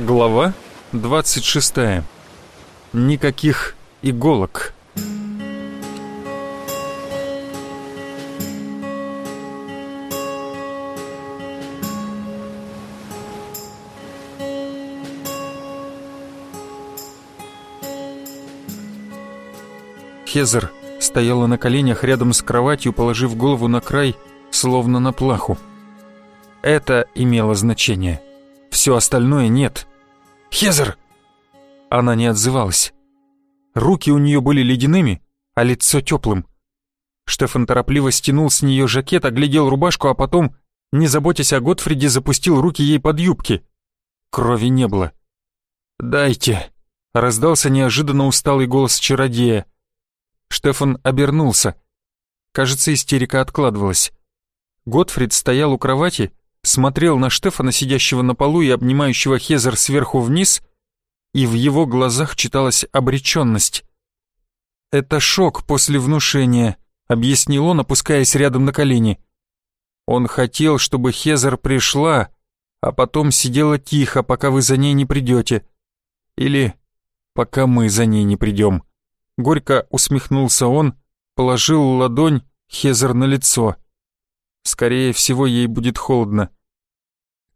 Глава 26. Никаких иголок. Хезер стояла на коленях рядом с кроватью, положив голову на край, словно на плаху. Это имело значение. Все остальное нет. «Хезер!» Она не отзывалась. Руки у нее были ледяными, а лицо теплым. Штефан торопливо стянул с нее жакет, оглядел рубашку, а потом, не заботясь о Готфриде, запустил руки ей под юбки. Крови не было. «Дайте!» — раздался неожиданно усталый голос чародея. Штефан обернулся. Кажется, истерика откладывалась. Готфрид стоял у кровати, смотрел на Штефана, сидящего на полу и обнимающего Хезер сверху вниз, и в его глазах читалась обреченность. «Это шок после внушения», — объяснил он, опускаясь рядом на колени. «Он хотел, чтобы Хезер пришла, а потом сидела тихо, пока вы за ней не придете. Или пока мы за ней не придем». Горько усмехнулся он, положил ладонь Хезер на лицо. Скорее всего, ей будет холодно.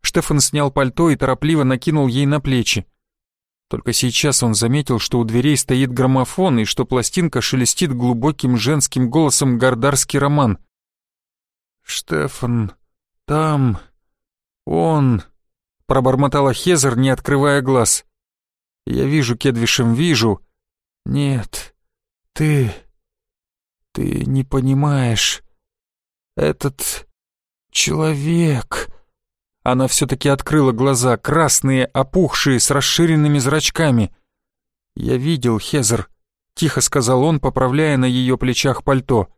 Штефан снял пальто и торопливо накинул ей на плечи. Только сейчас он заметил, что у дверей стоит граммофон и что пластинка шелестит глубоким женским голосом гордарский роман. «Штефан, там... он...» — пробормотала Хезер, не открывая глаз. «Я вижу, Кедвишем, вижу. Нет, ты... ты не понимаешь. Этот... человек... Она все-таки открыла глаза, красные, опухшие, с расширенными зрачками. «Я видел, Хезер», — тихо сказал он, поправляя на ее плечах пальто.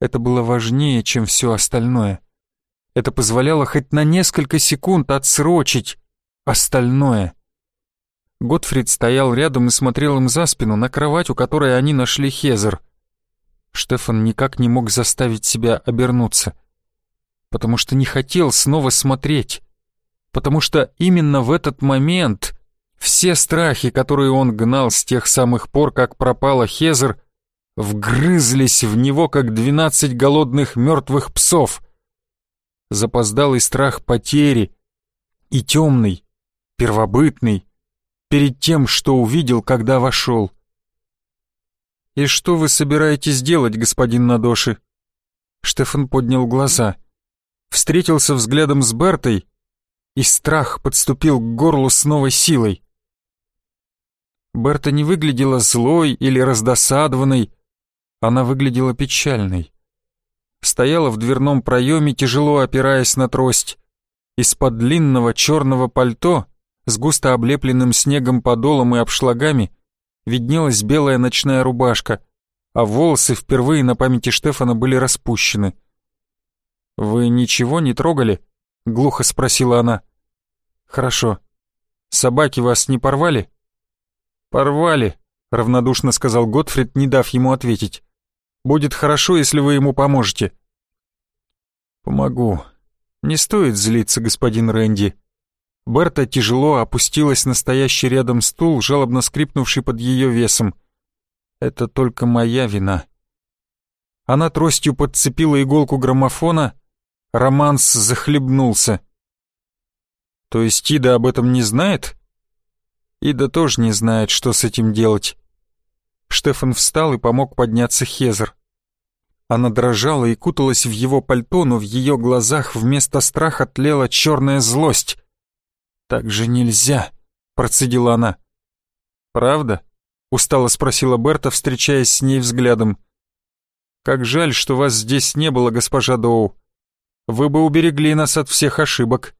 Это было важнее, чем все остальное. Это позволяло хоть на несколько секунд отсрочить остальное. Готфрид стоял рядом и смотрел им за спину на кровать, у которой они нашли Хезер. Штефан никак не мог заставить себя обернуться, потому что не хотел снова смотреть, потому что именно в этот момент все страхи, которые он гнал с тех самых пор, как пропала Хезер, вгрызлись в него, как двенадцать голодных мертвых псов. Запоздалый страх потери и темный, первобытный, перед тем, что увидел, когда вошел. «И что вы собираетесь делать, господин Надоши?» Штефан поднял глаза, встретился взглядом с Бертой, и страх подступил к горлу с новой силой. Берта не выглядела злой или раздосадованной, она выглядела печальной. Стояла в дверном проеме, тяжело опираясь на трость. Из-под длинного черного пальто с густо облепленным снегом подолом и обшлагами виднелась белая ночная рубашка, а волосы впервые на памяти Штефана были распущены. «Вы ничего не трогали?» — глухо спросила она. «Хорошо. Собаки вас не порвали?» «Порвали», — равнодушно сказал Готфрид, не дав ему ответить. «Будет хорошо, если вы ему поможете». «Помогу. Не стоит злиться, господин Рэнди», Берта тяжело опустилась на стоящий рядом стул, жалобно скрипнувший под ее весом. «Это только моя вина». Она тростью подцепила иголку граммофона, романс захлебнулся. «То есть Ида об этом не знает?» Ида тоже не знает, что с этим делать. Штефан встал и помог подняться Хезер. Она дрожала и куталась в его пальто, но в ее глазах вместо страха тлела черная злость. «Так же нельзя», — процедила она. «Правда?» — устало спросила Берта, встречаясь с ней взглядом. «Как жаль, что вас здесь не было, госпожа Доу. Вы бы уберегли нас от всех ошибок».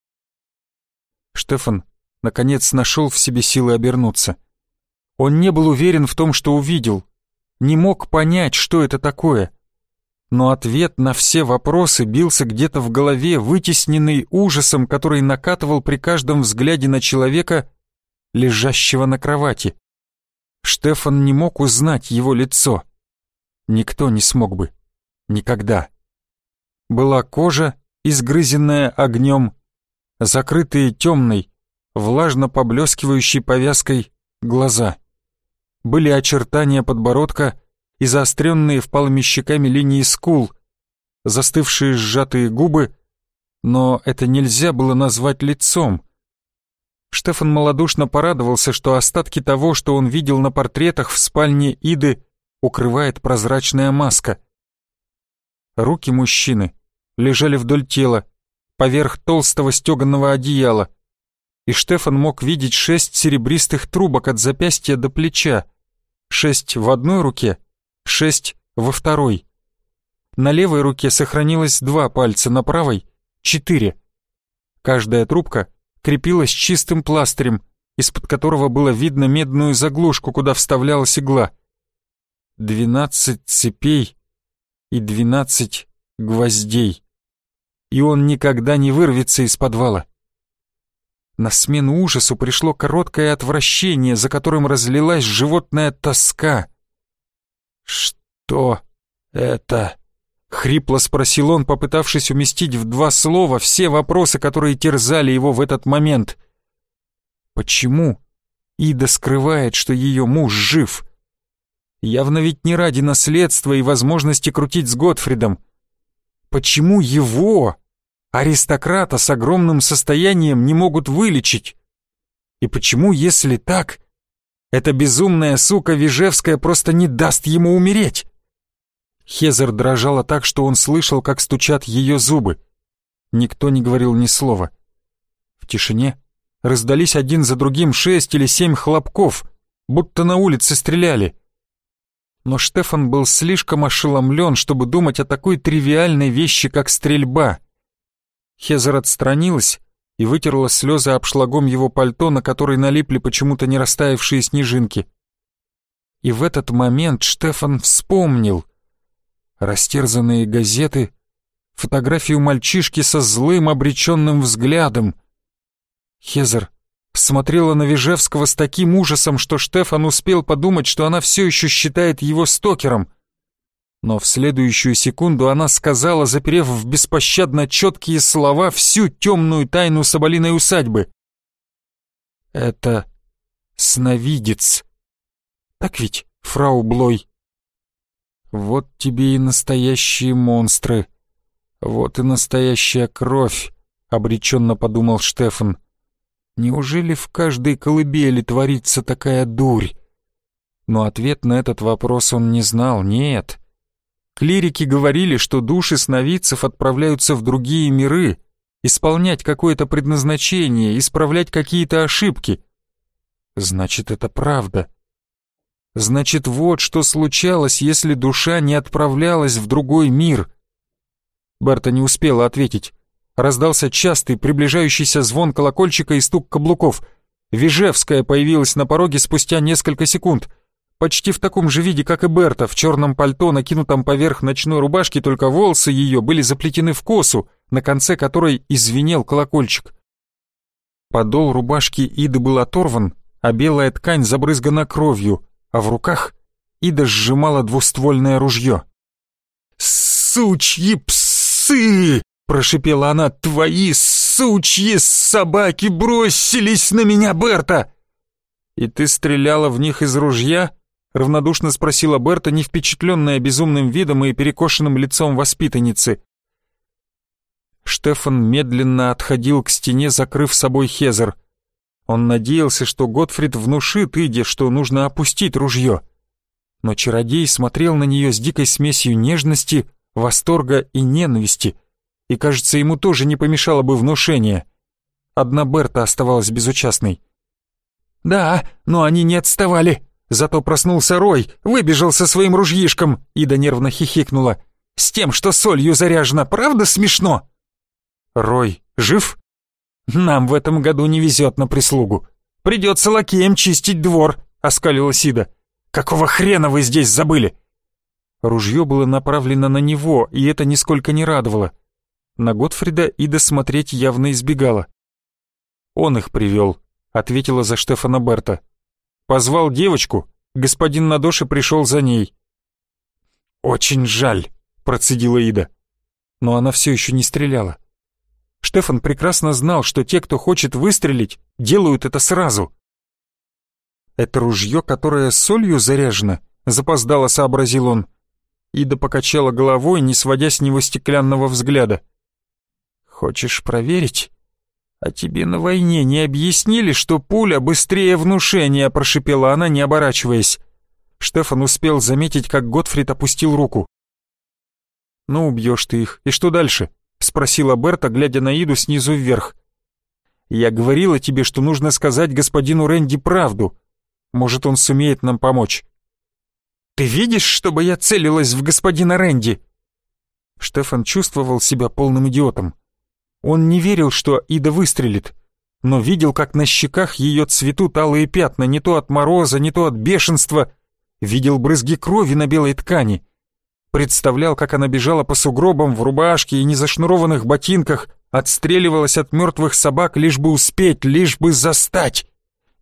Штефан, наконец, нашел в себе силы обернуться. Он не был уверен в том, что увидел, не мог понять, что это такое — но ответ на все вопросы бился где-то в голове, вытесненный ужасом, который накатывал при каждом взгляде на человека, лежащего на кровати. Штефан не мог узнать его лицо. Никто не смог бы. Никогда. Была кожа, изгрызенная огнем, закрытые темной, влажно поблескивающей повязкой глаза. Были очертания подбородка и заостренные впалыми щеками линии скул, застывшие сжатые губы, но это нельзя было назвать лицом. Штефан малодушно порадовался, что остатки того, что он видел на портретах в спальне Иды, укрывает прозрачная маска. Руки мужчины лежали вдоль тела, поверх толстого стеганого одеяла, и Штефан мог видеть шесть серебристых трубок от запястья до плеча, шесть в одной руке, шесть во второй. На левой руке сохранилось два пальца, на правой — четыре. Каждая трубка крепилась чистым пластырем, из-под которого было видно медную заглушку, куда вставлялась игла. Двенадцать цепей и двенадцать гвоздей. И он никогда не вырвется из подвала. На смену ужасу пришло короткое отвращение, за которым разлилась животная тоска. «Что это?» — хрипло спросил он, попытавшись уместить в два слова все вопросы, которые терзали его в этот момент. «Почему?» Ида скрывает, что ее муж жив. Явно ведь не ради наследства и возможности крутить с Готфридом. Почему его, аристократа с огромным состоянием, не могут вылечить? И почему, если так, эта безумная сука Вижевская просто не даст ему умереть? Хезер дрожала так, что он слышал, как стучат ее зубы. Никто не говорил ни слова. В тишине раздались один за другим шесть или семь хлопков, будто на улице стреляли. Но Штефан был слишком ошеломлен, чтобы думать о такой тривиальной вещи, как стрельба. Хезер отстранилась и вытерла слезы обшлагом его пальто, на который налипли почему-то не растаявшие снежинки. И в этот момент Штефан вспомнил — растерзанные газеты, фотографию мальчишки со злым обреченным взглядом. Хезер смотрела на Вижевского с таким ужасом, что Штефан успел подумать, что она все еще считает его стокером. Но в следующую секунду она сказала, заперев в беспощадно четкие слова всю темную тайну Соболиной усадьбы. «Это сновидец. Так ведь, фрау Блой?» Вот тебе и настоящие монстры. Вот и настоящая кровь, обреченно подумал Штефан. Неужели в каждой колыбели творится такая дурь? Но ответ на этот вопрос он не знал, нет. Клирики говорили, что души сновидцев отправляются в другие миры, исполнять какое-то предназначение, исправлять какие-то ошибки. Значит, это правда. Значит, вот что случалось, если душа не отправлялась в другой мир. Берта не успела ответить. Раздался частый, приближающийся звон колокольчика и стук каблуков. Вижевская появилась на пороге спустя несколько секунд. Почти в таком же виде, как и Берта, в черном пальто, накинутом поверх ночной рубашки, только волосы ее были заплетены в косу, на конце которой извинел колокольчик. Подол рубашки Иды был оторван, а белая ткань забрызгана кровью а в руках Ида сжимала двуствольное ружье. «Сучьи псы!» — прошипела она. «Твои сучьи собаки бросились на меня, Берта!» «И ты стреляла в них из ружья?» — равнодушно спросила Берта, не впечатленная безумным видом и перекошенным лицом воспитанницы. Штефан медленно отходил к стене, закрыв собой Хезер — он надеялся, что Готфрид внушит Иде, что нужно опустить ружье. Но чародей смотрел на нее с дикой смесью нежности, восторга и ненависти, и, кажется, ему тоже не помешало бы внушение. Одна Берта оставалась безучастной. «Да, но они не отставали. Зато проснулся Рой, выбежал со своим ружьишком», — Ида нервно хихикнула. «С тем, что солью заряжена, правда смешно?» «Рой жив?» «Нам в этом году не везет на прислугу. Придется лакеем чистить двор», — оскалила Сида. «Какого хрена вы здесь забыли?» Ружье было направлено на него, и это нисколько не радовало. На Готфрида Ида смотреть явно избегала. «Он их привел», — ответила за Штефана Берта. «Позвал девочку, господин Надоши пришел за ней». «Очень жаль», — процедила Ида. Но она все еще не стреляла. Штефан прекрасно знал, что те, кто хочет выстрелить, делают это сразу. «Это ружье, которое солью заряжено?» — запоздало сообразил он. Ида покачала головой, не сводя с него стеклянного взгляда. «Хочешь проверить?» «А тебе на войне не объяснили, что пуля быстрее внушения?» — прошипела она, не оборачиваясь. Штефан успел заметить, как Готфрид опустил руку. «Ну, убьешь ты их. И что дальше?» — спросила Берта, глядя на Иду снизу вверх. «Я говорила тебе, что нужно сказать господину Рэнди правду. Может, он сумеет нам помочь». «Ты видишь, чтобы я целилась в господина Рэнди?» Штефан чувствовал себя полным идиотом. Он не верил, что Ида выстрелит, но видел, как на щеках ее цветут алые пятна, не то от мороза, не то от бешенства. Видел брызги крови на белой ткани. Представлял, как она бежала по сугробам в рубашке и незашнурованных ботинках, отстреливалась от мертвых собак, лишь бы успеть, лишь бы застать.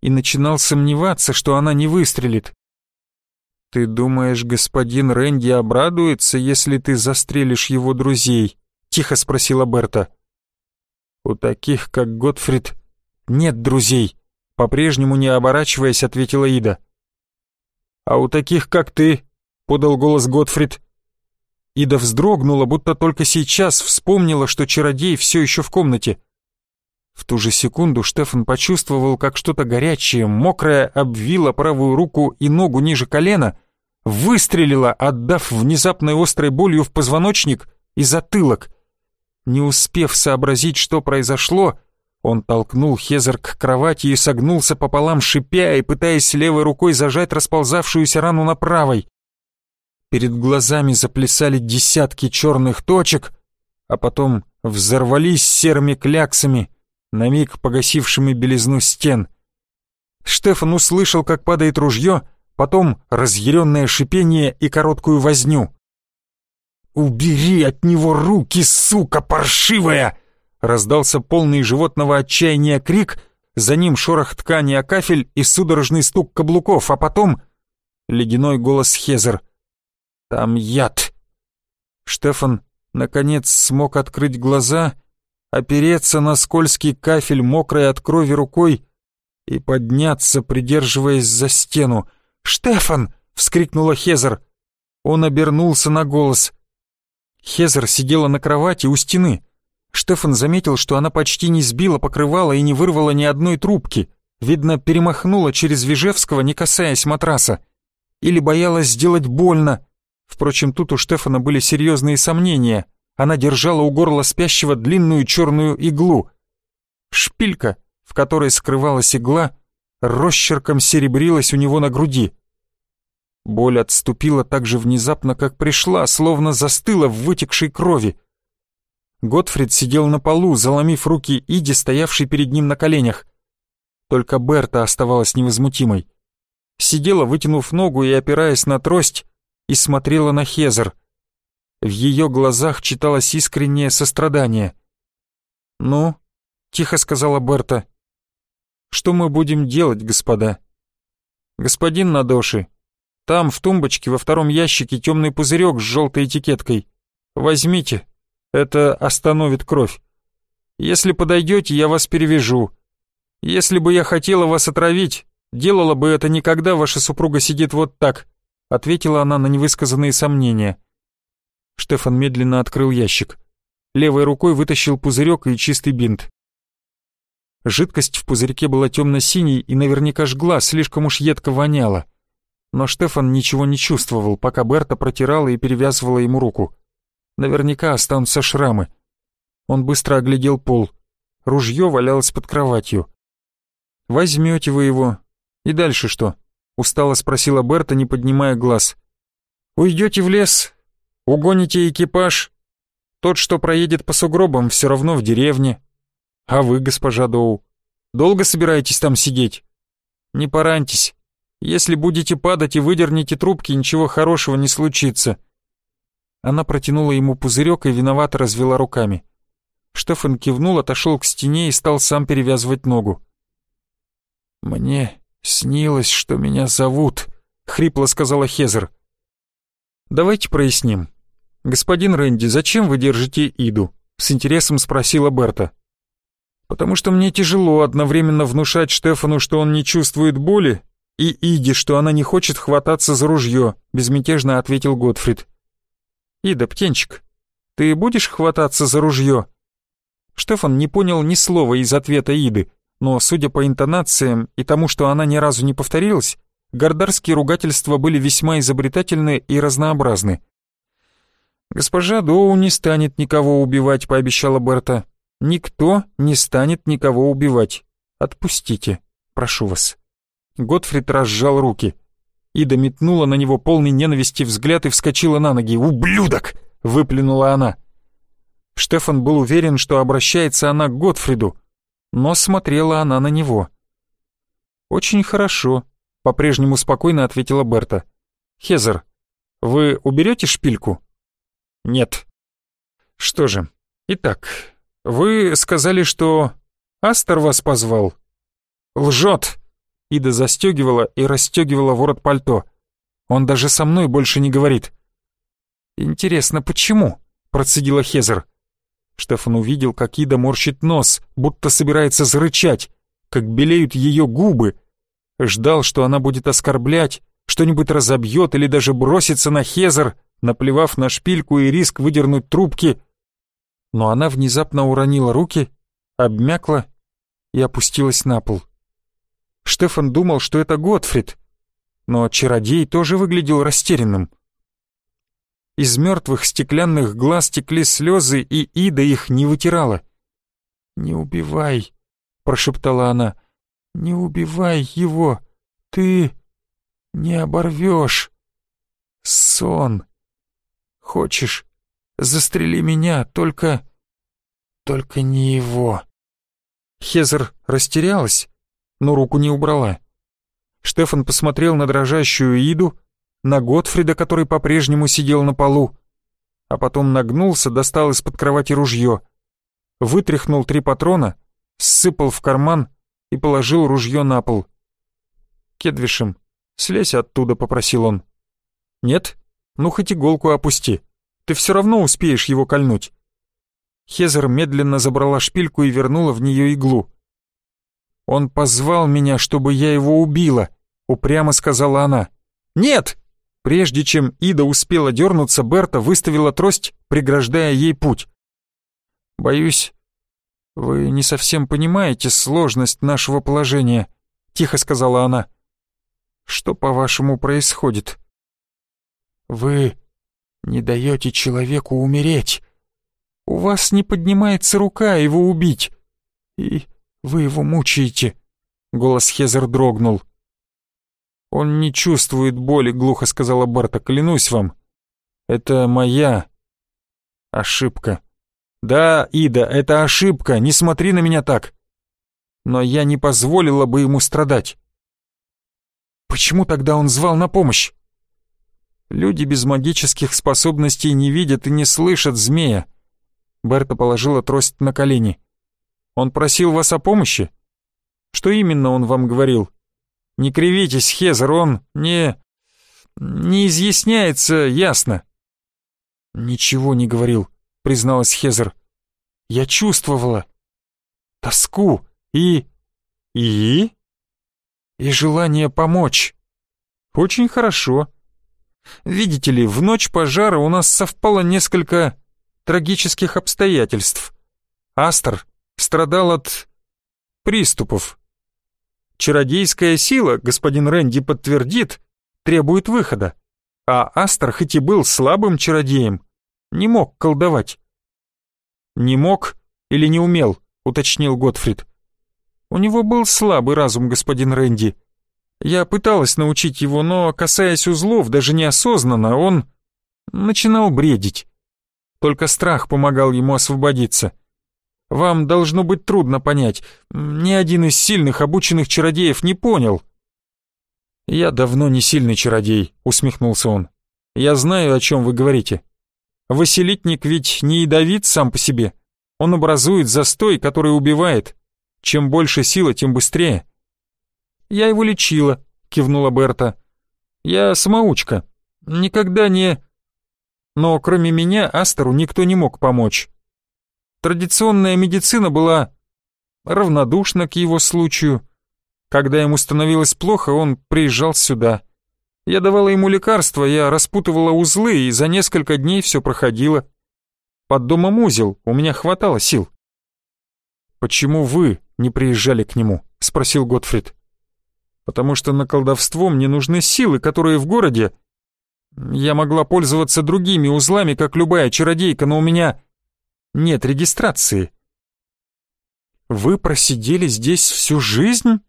И начинал сомневаться, что она не выстрелит. «Ты думаешь, господин Рэнди обрадуется, если ты застрелишь его друзей?» — тихо спросила Берта. «У таких, как Готфрид, нет друзей», — по-прежнему не оборачиваясь, ответила Ида. «А у таких, как ты», — подал голос Готфрид. Ида вздрогнула, будто только сейчас вспомнила, что чародей все еще в комнате. В ту же секунду Штефан почувствовал, как что-то горячее, мокрое обвило правую руку и ногу ниже колена, выстрелило, отдав внезапной острой болью в позвоночник и затылок. Не успев сообразить, что произошло, он толкнул Хезер к кровати и согнулся пополам, шипя и пытаясь левой рукой зажать расползавшуюся рану на правой. Перед глазами заплясали десятки черных точек, а потом взорвались серыми кляксами, на миг погасившими белизну стен. Штефан услышал, как падает ружье, потом разъяренное шипение и короткую возню. «Убери от него руки, сука паршивая!» Раздался полный животного отчаяния крик, за ним шорох ткани о кафель и судорожный стук каблуков, а потом ледяной голос Хезер. «Там яд!» Штефан, наконец, смог открыть глаза, опереться на скользкий кафель мокрой от крови рукой и подняться, придерживаясь за стену. «Штефан!» — вскрикнула Хезер. Он обернулся на голос. Хезер сидела на кровати у стены. Штефан заметил, что она почти не сбила покрывало и не вырвала ни одной трубки. Видно, перемахнула через Вижевского, не касаясь матраса. Или боялась сделать больно. Впрочем, тут у Штефана были серьезные сомнения. Она держала у горла спящего длинную черную иглу. Шпилька, в которой скрывалась игла, росчерком серебрилась у него на груди. Боль отступила так же внезапно, как пришла, словно застыла в вытекшей крови. Готфрид сидел на полу, заломив руки Иди, стоявшей перед ним на коленях. Только Берта оставалась невозмутимой. Сидела, вытянув ногу и опираясь на трость, и смотрела на Хезер. В ее глазах читалось искреннее сострадание. «Ну?» — тихо сказала Берта. «Что мы будем делать, господа?» «Господин Надоши, там, в тумбочке, во втором ящике темный пузырек с желтой этикеткой. Возьмите, это остановит кровь. Если подойдете, я вас перевяжу. Если бы я хотела вас отравить, делала бы это не когда ваша супруга сидит вот так», ответила она на невысказанные сомнения. Штефан медленно открыл ящик. Левой рукой вытащил пузырек и чистый бинт. Жидкость в пузырьке была темно-синей и наверняка жгла, слишком уж едко воняла но Штефан ничего не чувствовал, пока Берта протирала и перевязывала ему руку. Наверняка останутся шрамы. Он быстро оглядел пол. Ружье валялось под кроватью. «Возьмете вы его. И дальше что?» — устало спросила Берта, не поднимая глаз. «Уйдете в лес, угоните экипаж. Тот, что проедет по сугробам, все равно в деревне. А вы, госпожа Доу, долго собираетесь там сидеть? Не пораньтесь, если будете падать и выдернете трубки, ничего хорошего не случится». Она протянула ему пузырек и виновато развела руками. Штефан кивнул, отошел к стене и стал сам перевязывать ногу. «Мне снилось, что меня зовут», — хрипло сказала Хезер. «Давайте проясним. Господин Рэнди, зачем вы держите Иду? С интересом спросила Берта. «Потому что мне тяжело одновременно внушать Штефану, что он не чувствует боли, и Иде, что она не хочет хвататься за ружье», безмятежно ответил Готфрид. «Ида, птенчик, ты будешь хвататься за ружье?» Штефан не понял ни слова из ответа Иды, но, судя по интонациям и тому, что она ни разу не повторилась, гордарские ругательства были весьма изобретательны и разнообразны. «Госпожа Доу не станет никого убивать», — пообещала Берта. «Никто не станет никого убивать. Отпустите, прошу вас». Готфрид разжал руки. Ида метнула на него полный ненависти взгляд и вскочила на ноги. «Ублюдок!» — выплюнула она. Штефан был уверен, что обращается она к Готфриду, но смотрела она на него. «Очень хорошо», — по-прежнему спокойно ответила Берта. «Хезер, вы уберете шпильку?» «Нет». «Что же, итак, вы сказали, что Астер вас позвал?» «Лжет!» Ида застегивала и расстегивала ворот пальто. «Он даже со мной больше не говорит». «Интересно, почему?» — процедила Хезер. Штефан увидел, как Ида морщит нос, будто собирается зарычать, как белеют ее губы. Ждал, что она будет оскорблять, что-нибудь разобьет или даже бросится на Хезер, наплевав на шпильку и риск выдернуть трубки. Но она внезапно уронила руки, обмякла и опустилась на пол. Штефан думал, что это Готфрид, но чародей тоже выглядел растерянным. Из мертвых стеклянных глаз текли слезы, и Ида их не вытирала. «Не убивай», — прошептала она, — «не убивай его, ты не оборвешь. Сон. Хочешь, застрели меня, только... только не его». Хезер растерялась, но руку не убрала. Штефан посмотрел на дрожащую Иду, на Готфрида, который по-прежнему сидел на полу, а потом нагнулся, достал из-под кровати ружье, вытряхнул три патрона, сыпал в карман и положил ружье на пол. «Кедвишем, слезь оттуда», — попросил он. «Нет? Ну хоть иголку опусти. Ты все равно успеешь его кольнуть». Хезер медленно забрала шпильку и вернула в нее иглу. «Он позвал меня, чтобы я его убила», — упрямо сказала она. «Нет!» Прежде чем Ида успела дернуться, Берта выставила трость, преграждая ей путь. «Боюсь, вы не совсем понимаете сложность нашего положения», — тихо сказала она. «Что, по-вашему, происходит?» «Вы не даете человеку умереть. У вас не поднимается рука его убить, и вы его мучаете». Голос Хезер дрогнул. «Он не чувствует боли», — глухо сказала Барта, — «клянусь вам. Это моя ошибка». «Да, Ида, это ошибка, не смотри на меня так. Но я не позволила бы ему страдать». «Почему тогда он звал на помощь?» «Люди без магических способностей не видят и не слышат змея». Берта положила трость на колени. «Он просил вас о помощи? Что именно он вам говорил?» Не кривитесь, Хезер, он не... не изъясняется ясно». «Ничего не говорил», — призналась Хезер. «Я чувствовала тоску и... и... и желание помочь. Очень хорошо. Видите ли, в ночь пожара у нас совпало несколько трагических обстоятельств. Астер страдал от приступов. Чародейская сила, господин Рэнди подтвердит, требует выхода. А Астер, хоть и был слабым чародеем, не мог колдовать. «Не мог или не умел?» — уточнил Готфрид. «У него был слабый разум, господин Рэнди. Я пыталась научить его, но, касаясь узлов, даже неосознанно, он начинал бредить. Только страх помогал ему освободиться. Вам должно быть трудно понять. Ни один из сильных обученных чародеев не понял». «Я давно не сильный чародей», — усмехнулся он. «Я знаю, о чем вы говорите. Василитник ведь не ядовит сам по себе. Он образует застой, который убивает. Чем больше сила, тем быстрее». «Я его лечила», — кивнула Берта. «Я самоучка. Никогда не...» Но кроме меня Астеру никто не мог помочь. Традиционная медицина была равнодушна к его случаю. Когда ему становилось плохо, он приезжал сюда. Я давала ему лекарства, я распутывала узлы, и за несколько дней все проходило. Под домом узел, у меня хватало сил. «Почему вы не приезжали к нему?» — спросил Готфрид. «Потому что на колдовство мне нужны силы, которые в городе. Я могла пользоваться другими узлами, как любая чародейка, но у меня нет регистрации». «Вы просидели здесь всю жизнь?»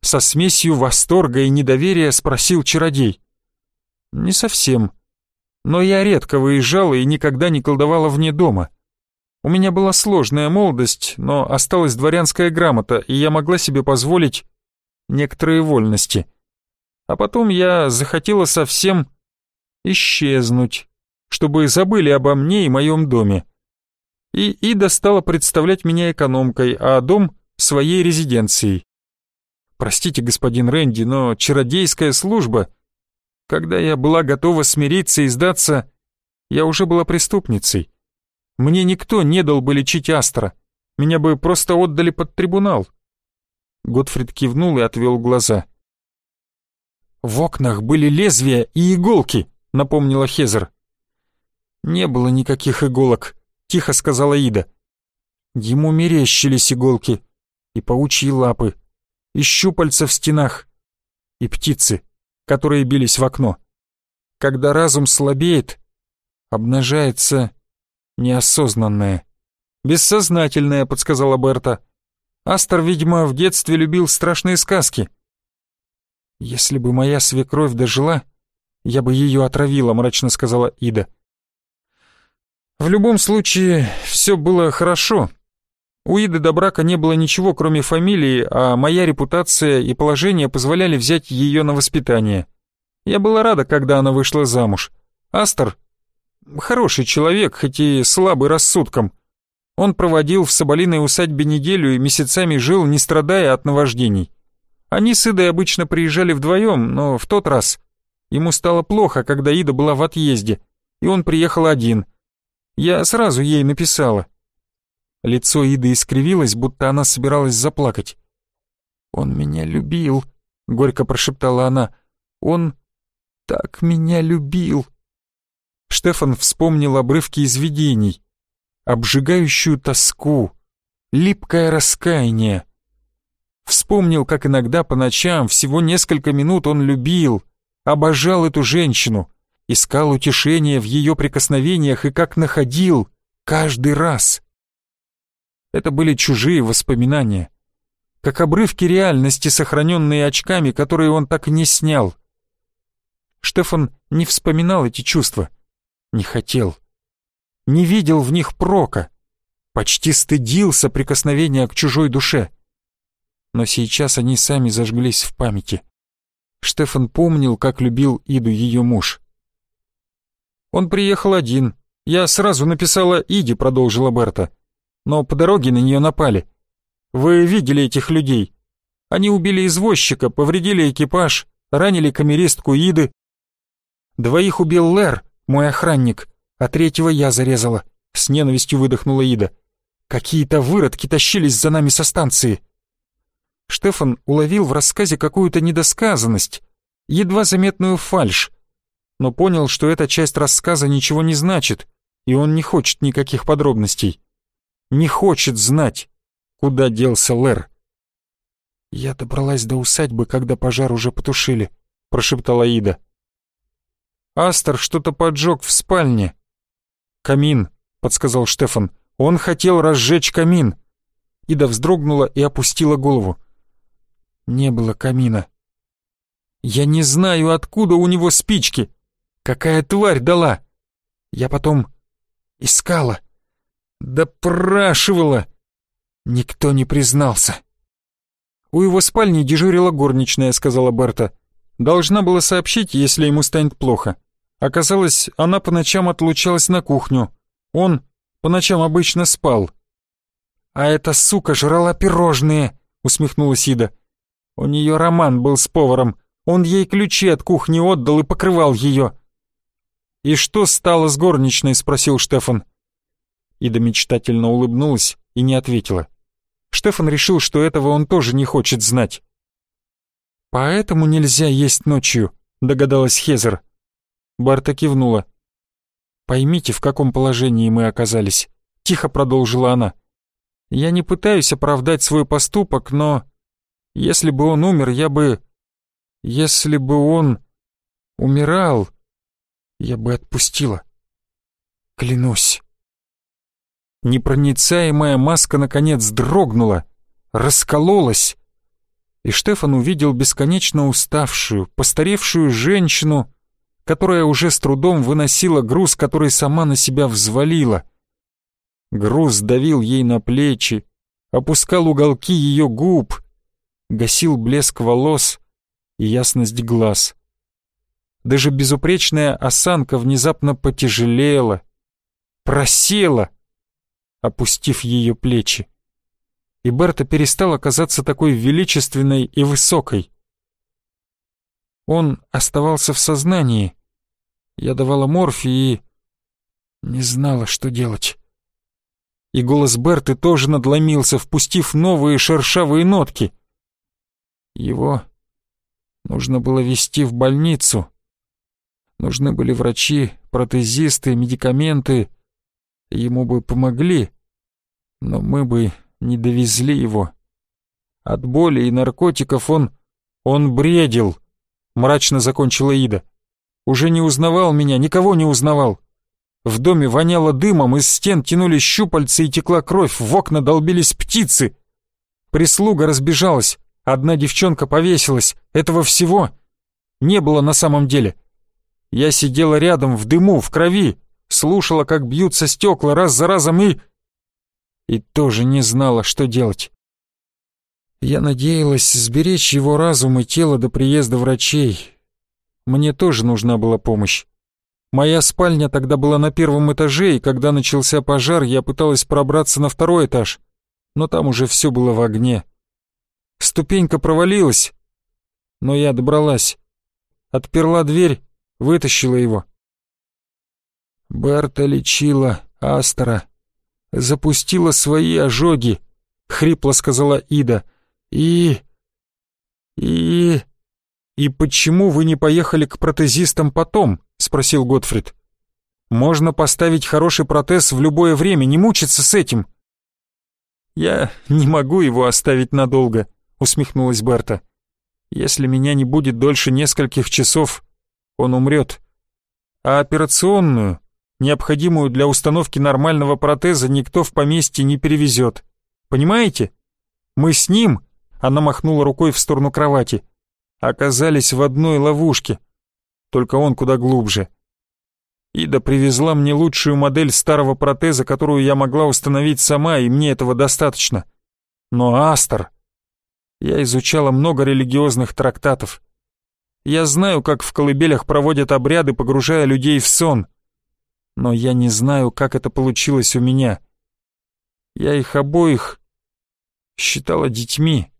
Со смесью восторга и недоверия спросил чародей. «Не совсем. Но я редко выезжала и никогда не колдовала вне дома. У меня была сложная молодость, но осталась дворянская грамота, и я могла себе позволить некоторые вольности. А потом я захотела совсем исчезнуть, чтобы забыли обо мне и моем доме. И Ида стала представлять меня экономкой, а дом — своей резиденцией. Простите, господин Рэнди, но чародейская служба... Когда я была готова смириться и сдаться, я уже была преступницей. Мне никто не дал бы лечить Астра. Меня бы просто отдали под трибунал. Готфрид кивнул и отвел глаза. «В окнах были лезвия и иголки», — напомнила Хезер. «Не было никаких иголок», — тихо сказала Ида. Ему мерещились иголки и паучьи лапы, и щупальца в стенах, и птицы, которые бились в окно. Когда разум слабеет, обнажается неосознанное. «Бессознательное», — подсказала Берта. Астер, видимо, в детстве любил страшные сказки. «Если бы моя свекровь дожила, я бы ее отравила», — мрачно сказала Ида. В любом случае, все было хорошо. У Иды до брака не было ничего, кроме фамилии, а моя репутация и положение позволяли взять ее на воспитание. Я была рада, когда она вышла замуж. Астер Хороший человек, хоть и слабый рассудком. Он проводил в Соболиной усадьбе неделю и месяцами жил, не страдая от наваждений. Они с Идой обычно приезжали вдвоем, но в тот раз ему стало плохо, когда Ида была в отъезде, и он приехал один. Я сразу ей написала. Лицо Иды искривилось, будто она собиралась заплакать. «Он меня любил», — горько прошептала она. «Он так меня любил». Штефан вспомнил обрывки из видений, обжигающую тоску, липкое раскаяние. Вспомнил, как иногда по ночам всего несколько минут он любил, обожал эту женщину, искал утешения в ее прикосновениях и как находил каждый раз. Это были чужие воспоминания, как обрывки реальности, сохраненные очками, которые он так и не снял. Штефан не вспоминал эти чувства, не хотел. Не видел в них прока. Почти стыдился прикосновения к чужой душе. Но сейчас они сами зажглись в памяти. Штефан помнил, как любил Иду ее муж. Он приехал один. Я сразу написала Иде, продолжила Берта. Но по дороге на нее напали. Вы видели этих людей? Они убили извозчика, повредили экипаж, ранили камеристку Иды. Двоих убил Лэр, мой охранник, а третьего я зарезала», — с ненавистью выдохнула Ида. «Какие-то выродки тащились за нами со станции». Штефан уловил в рассказе какую-то недосказанность, едва заметную фальшь, но понял, что эта часть рассказа ничего не значит, и он не хочет никаких подробностей. Не хочет знать, куда делся Лэр. «Я добралась до усадьбы, когда пожар уже потушили», — прошептала Ида. Астер что-то поджег в спальне. «Камин», — подсказал Штефан. «Он хотел разжечь камин». Ида вздрогнула и опустила голову. Не было камина. «Я не знаю, откуда у него спички. Какая тварь дала? Я потом искала, допрашивала. Никто не признался». «У его спальни дежурила горничная», — сказала Берта. «Должна была сообщить, если ему станет плохо». Оказалось, она по ночам отлучалась на кухню. Он по ночам обычно спал. «А эта сука жрала пирожные», — усмехнулась Ида. «У нее роман был с поваром. Он ей ключи от кухни отдал и покрывал ее». «И что стало с горничной?» — спросил Штефан. Ида мечтательно улыбнулась и не ответила. Штефан решил, что этого он тоже не хочет знать. «Поэтому нельзя есть ночью», — догадалась Хезер. Барта кивнула. «Поймите, в каком положении мы оказались», — тихо продолжила она. «Я не пытаюсь оправдать свой поступок, но... Если бы он умер, я бы... Если бы он умирал, я бы отпустила. Клянусь». Непроницаемая маска наконец дрогнула, раскололась, и Штефан увидел бесконечно уставшую, постаревшую женщину, которая уже с трудом выносила груз, который сама на себя взвалила. Груз давил ей на плечи, опускал уголки ее губ, гасил блеск волос и ясность глаз. Даже безупречная осанка внезапно потяжелела, просела — опустив ее плечи. И Берта перестала казаться такой величественной и высокой. Он оставался в сознании. Я давала морфий и... не знала, что делать. И голос Берты тоже надломился, впустив новые шершавые нотки. Его нужно было везти в больницу. Нужны были врачи, протезисты, медикаменты, Ему бы помогли, но мы бы не довезли его. От боли и наркотиков он... он бредил, мрачно закончила Ида. Уже не узнавал меня, никого не узнавал. В доме воняло дымом, из стен тянулись щупальца и текла кровь, в окна долбились птицы. Прислуга разбежалась, одна девчонка повесилась. Этого всего не было на самом деле. Я сидела рядом, в дыму, в крови, слушала, как бьются стекла раз за разом и... И тоже не знала, что делать. Я надеялась сберечь его разум и тело до приезда врачей. Мне тоже нужна была помощь. Моя спальня тогда была на первом этаже, и когда начался пожар, я пыталась пробраться на второй этаж, но там уже все было в огне. Ступенька провалилась, но я добралась. Отперла дверь, вытащила его. Берта лечила Астера, запустила свои ожоги, хрипло сказала Ида. И... и... «И почему вы не поехали к протезистам потом?» — спросил Готфрид. «Можно поставить хороший протез в любое время, не мучиться с этим». «Я не могу его оставить надолго», — усмехнулась Берта. «Если меня не будет дольше нескольких часов, он умрет. А операционную необходимую для установки нормального протеза, никто в поместье не перевезет. Понимаете? Мы с ним, она махнула рукой в сторону кровати, оказались в одной ловушке, только он куда глубже. Ида привезла мне лучшую модель старого протеза, которую я могла установить сама, и мне этого достаточно. Но Астер... Я изучала много религиозных трактатов. Я знаю, как в колыбелях проводят обряды, погружая людей в сон — но я не знаю, как это получилось у меня. Я их обоих считала детьми.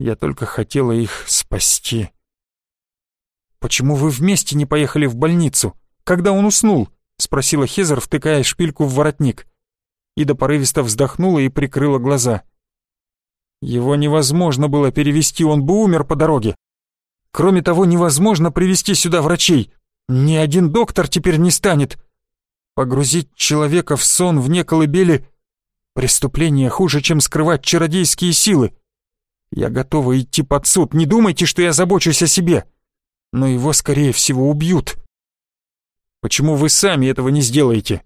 Я только хотела их спасти. «Почему вы вместе не поехали в больницу? Когда он уснул?» — спросила Хезер, втыкая шпильку в воротник. Ида порывисто вздохнула и прикрыла глаза. Его невозможно было перевести, он бы умер по дороге. Кроме того, невозможно привести сюда врачей. Ни один доктор теперь не станет. Погрузить человека в сон вне колыбели — преступление хуже, чем скрывать чародейские силы. Я готова идти под суд, не думайте, что я забочусь о себе. Но его, скорее всего, убьют. Почему вы сами этого не сделаете?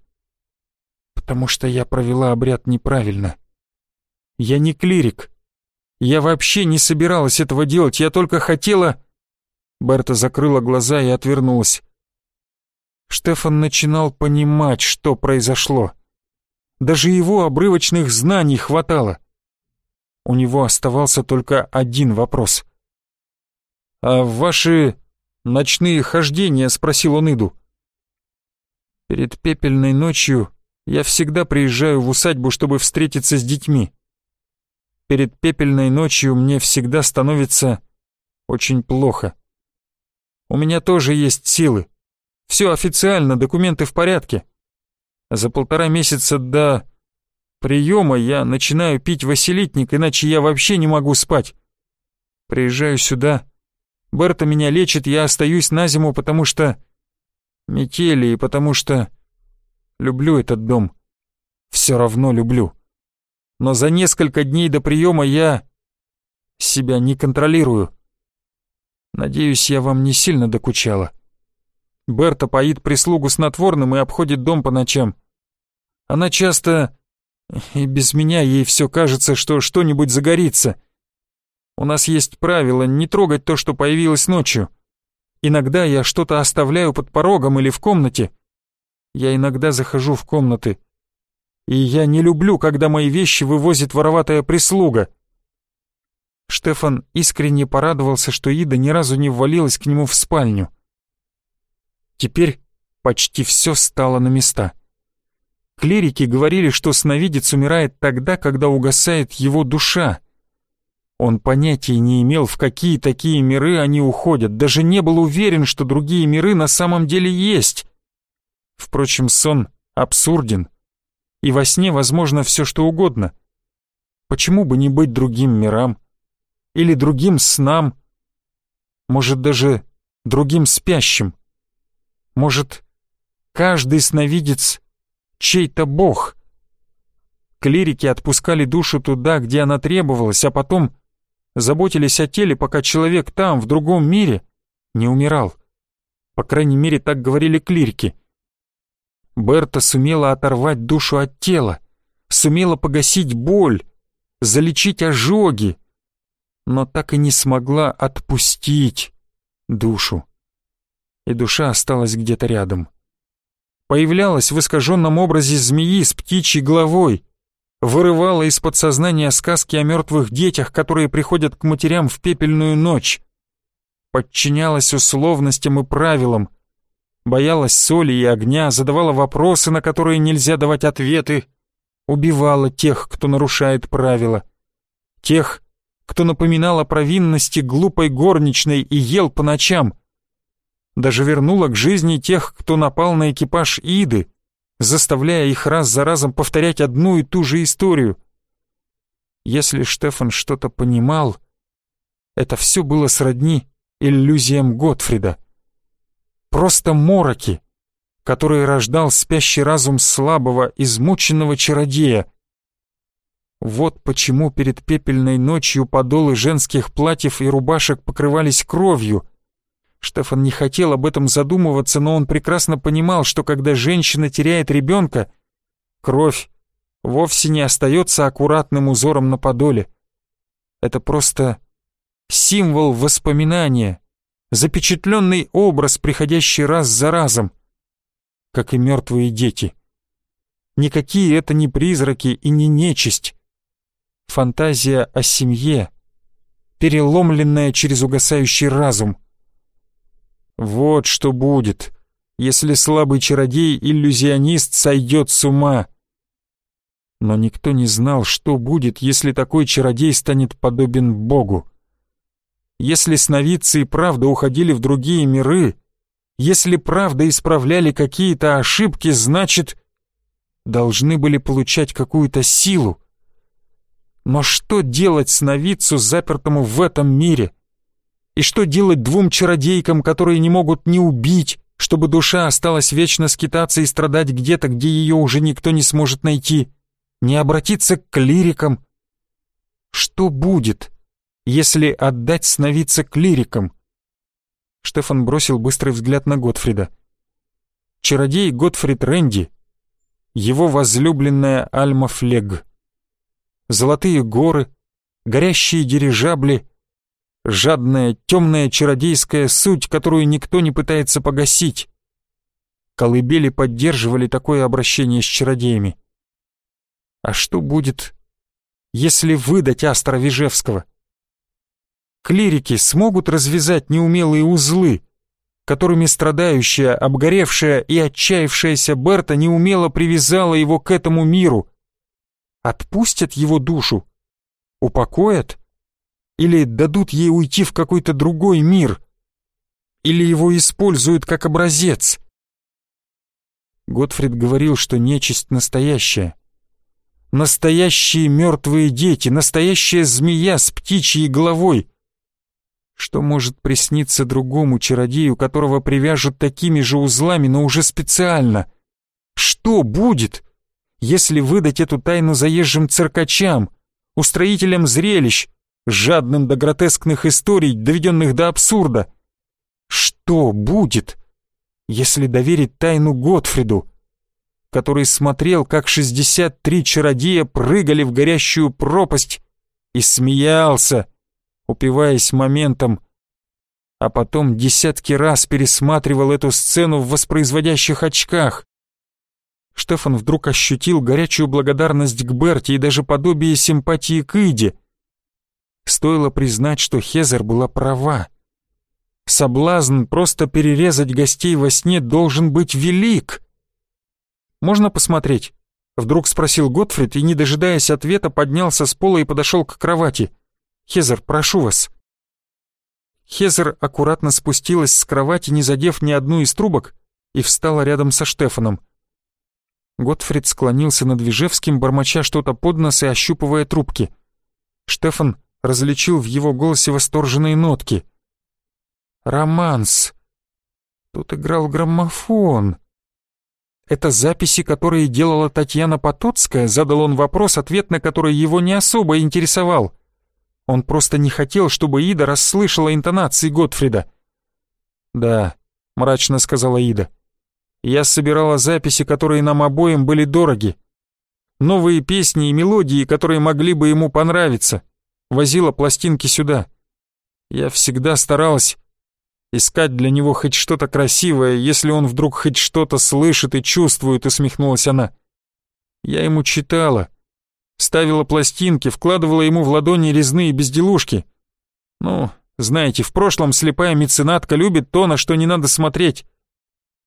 Потому что я провела обряд неправильно. Я не клирик. Я вообще не собиралась этого делать, я только хотела... Берта закрыла глаза и отвернулась. Штефан начинал понимать, что произошло. Даже его обрывочных знаний хватало. У него оставался только один вопрос. «А ваши ночные хождения?» — спросил он Иду. «Перед пепельной ночью я всегда приезжаю в усадьбу, чтобы встретиться с детьми. Перед пепельной ночью мне всегда становится очень плохо. У меня тоже есть силы, все официально, документы в порядке. За полтора месяца до приема я начинаю пить василитник, иначе я вообще не могу спать. Приезжаю сюда, Берта меня лечит, я остаюсь на зиму, потому что... Метели и потому что... Люблю этот дом. Все равно люблю. Но за несколько дней до приема я... себя не контролирую. Надеюсь, я вам не сильно докучала. Берта поит прислугу снотворным и обходит дом по ночам. Она часто... И без меня ей все кажется, что что-нибудь загорится. У нас есть правило не трогать то, что появилось ночью. Иногда я что-то оставляю под порогом или в комнате. Я иногда захожу в комнаты. И я не люблю, когда мои вещи вывозит вороватая прислуга. Штефан искренне порадовался, что Ида ни разу не ввалилась к нему в спальню. Теперь почти все стало на места. Клирики говорили, что сновидец умирает тогда, когда угасает его душа. Он понятия не имел, в какие такие миры они уходят, даже не был уверен, что другие миры на самом деле есть. Впрочем, сон абсурден, и во сне возможно все что угодно. Почему бы не быть другим мирам? Или другим снам? Может, даже другим спящим? Может, каждый сновидец чей-то бог? Клирики отпускали душу туда, где она требовалась, а потом заботились о теле, пока человек там, в другом мире, не умирал. По крайней мере, так говорили клирики. Берта сумела оторвать душу от тела, сумела погасить боль, залечить ожоги, но так и не смогла отпустить душу. И душа осталась где-то рядом. Появлялась в искаженном образе змеи с птичьей головой, вырывала из подсознания сказки о мертвых детях, которые приходят к матерям в пепельную ночь. Подчинялась условностям и правилам, боялась соли и огня, задавала вопросы, на которые нельзя давать ответы, убивала тех, кто нарушает правила, тех, кто напоминал о провинности глупой горничной и ел по ночам, даже вернула к жизни тех, кто напал на экипаж Иды, заставляя их раз за разом повторять одну и ту же историю. Если Штефан что-то понимал, это все было сродни иллюзиям Готфрида. Просто мороки, которые рождал спящий разум слабого, измученного чародея. Вот почему перед пепельной ночью подолы женских платьев и рубашек покрывались кровью, Штефан не хотел об этом задумываться, но он прекрасно понимал, что когда женщина теряет ребенка, кровь вовсе не остается аккуратным узором на подоле. Это просто символ воспоминания, запечатленный образ, приходящий раз за разом, как и мертвые дети. Никакие это не призраки и не нечисть. Фантазия о семье, переломленная через угасающий разум — вот что будет, если слабый чародей-иллюзионист сойдет с ума. Но никто не знал, что будет, если такой чародей станет подобен Богу. Если сновидцы и правда уходили в другие миры, если правда исправляли какие-то ошибки, значит, должны были получать какую-то силу. Но что делать сновидцу, запертому в этом мире? И что делать двум чародейкам, которые не могут не убить, чтобы душа осталась вечно скитаться и страдать где-то, где ее уже никто не сможет найти? Не обратиться к клирикам? Что будет, если отдать сновидца клирикам? Штефан бросил быстрый взгляд на Готфрида. Чародей Готфрид Рэнди, его возлюбленная Альма Флег. Золотые горы, горящие дирижабли — жадная, темная чародейская суть, которую никто не пытается погасить. Колыбели поддерживали такое обращение с чародеями. А что будет, если выдать Астра Вижевского? Клирики смогут развязать неумелые узлы, которыми страдающая, обгоревшая и отчаявшаяся Берта неумело привязала его к этому миру. Отпустят его душу? Упокоят? Или дадут ей уйти в какой-то другой мир? Или его используют как образец? Готфрид говорил, что нечисть настоящая. Настоящие мертвые дети, настоящая змея с птичьей головой. Что может присниться другому чародею, которого привяжут такими же узлами, но уже специально? Что будет, если выдать эту тайну заезжим циркачам, устроителям зрелищ, жадным до гротескных историй, доведенных до абсурда? Что будет, если доверить тайну Готфриду, который смотрел, как 63 чародея прыгали в горящую пропасть и смеялся, упиваясь моментом, а потом десятки раз пересматривал эту сцену в воспроизводящих очках. Штефан вдруг ощутил горячую благодарность к Берти и даже подобие симпатии к Иде. Стоило признать, что Хезер была права. Соблазн просто перерезать гостей во сне должен быть велик. «Можно посмотреть?» Вдруг спросил Готфрид и, не дожидаясь ответа, поднялся с пола и подошел к кровати. «Хезер, прошу вас». Хезер аккуратно спустилась с кровати, не задев ни одну из трубок, и встала рядом со Штефаном. Готфрид склонился над Вижевским, бормоча что-то под нос и ощупывая трубки. Штефан различил в его голосе восторженные нотки. «Романс! Тут играл граммофон!» «Это записи, которые делала Татьяна Потоцкая?» Задал он вопрос, ответ на который его не особо интересовал. Он просто не хотел, чтобы Ида расслышала интонации Готфрида. «Да», — мрачно сказала Ида. «Я собирала записи, которые нам обоим были дороги. Новые песни и мелодии, которые могли бы ему понравиться. Возила пластинки сюда. Я всегда старалась искать для него хоть что-то красивое, если он вдруг хоть что-то слышит и чувствует», — усмехнулась она. «Я ему читала» ставила пластинки, вкладывала ему в ладони резные безделушки. Ну, знаете, в прошлом слепая меценатка любит то, на что не надо смотреть.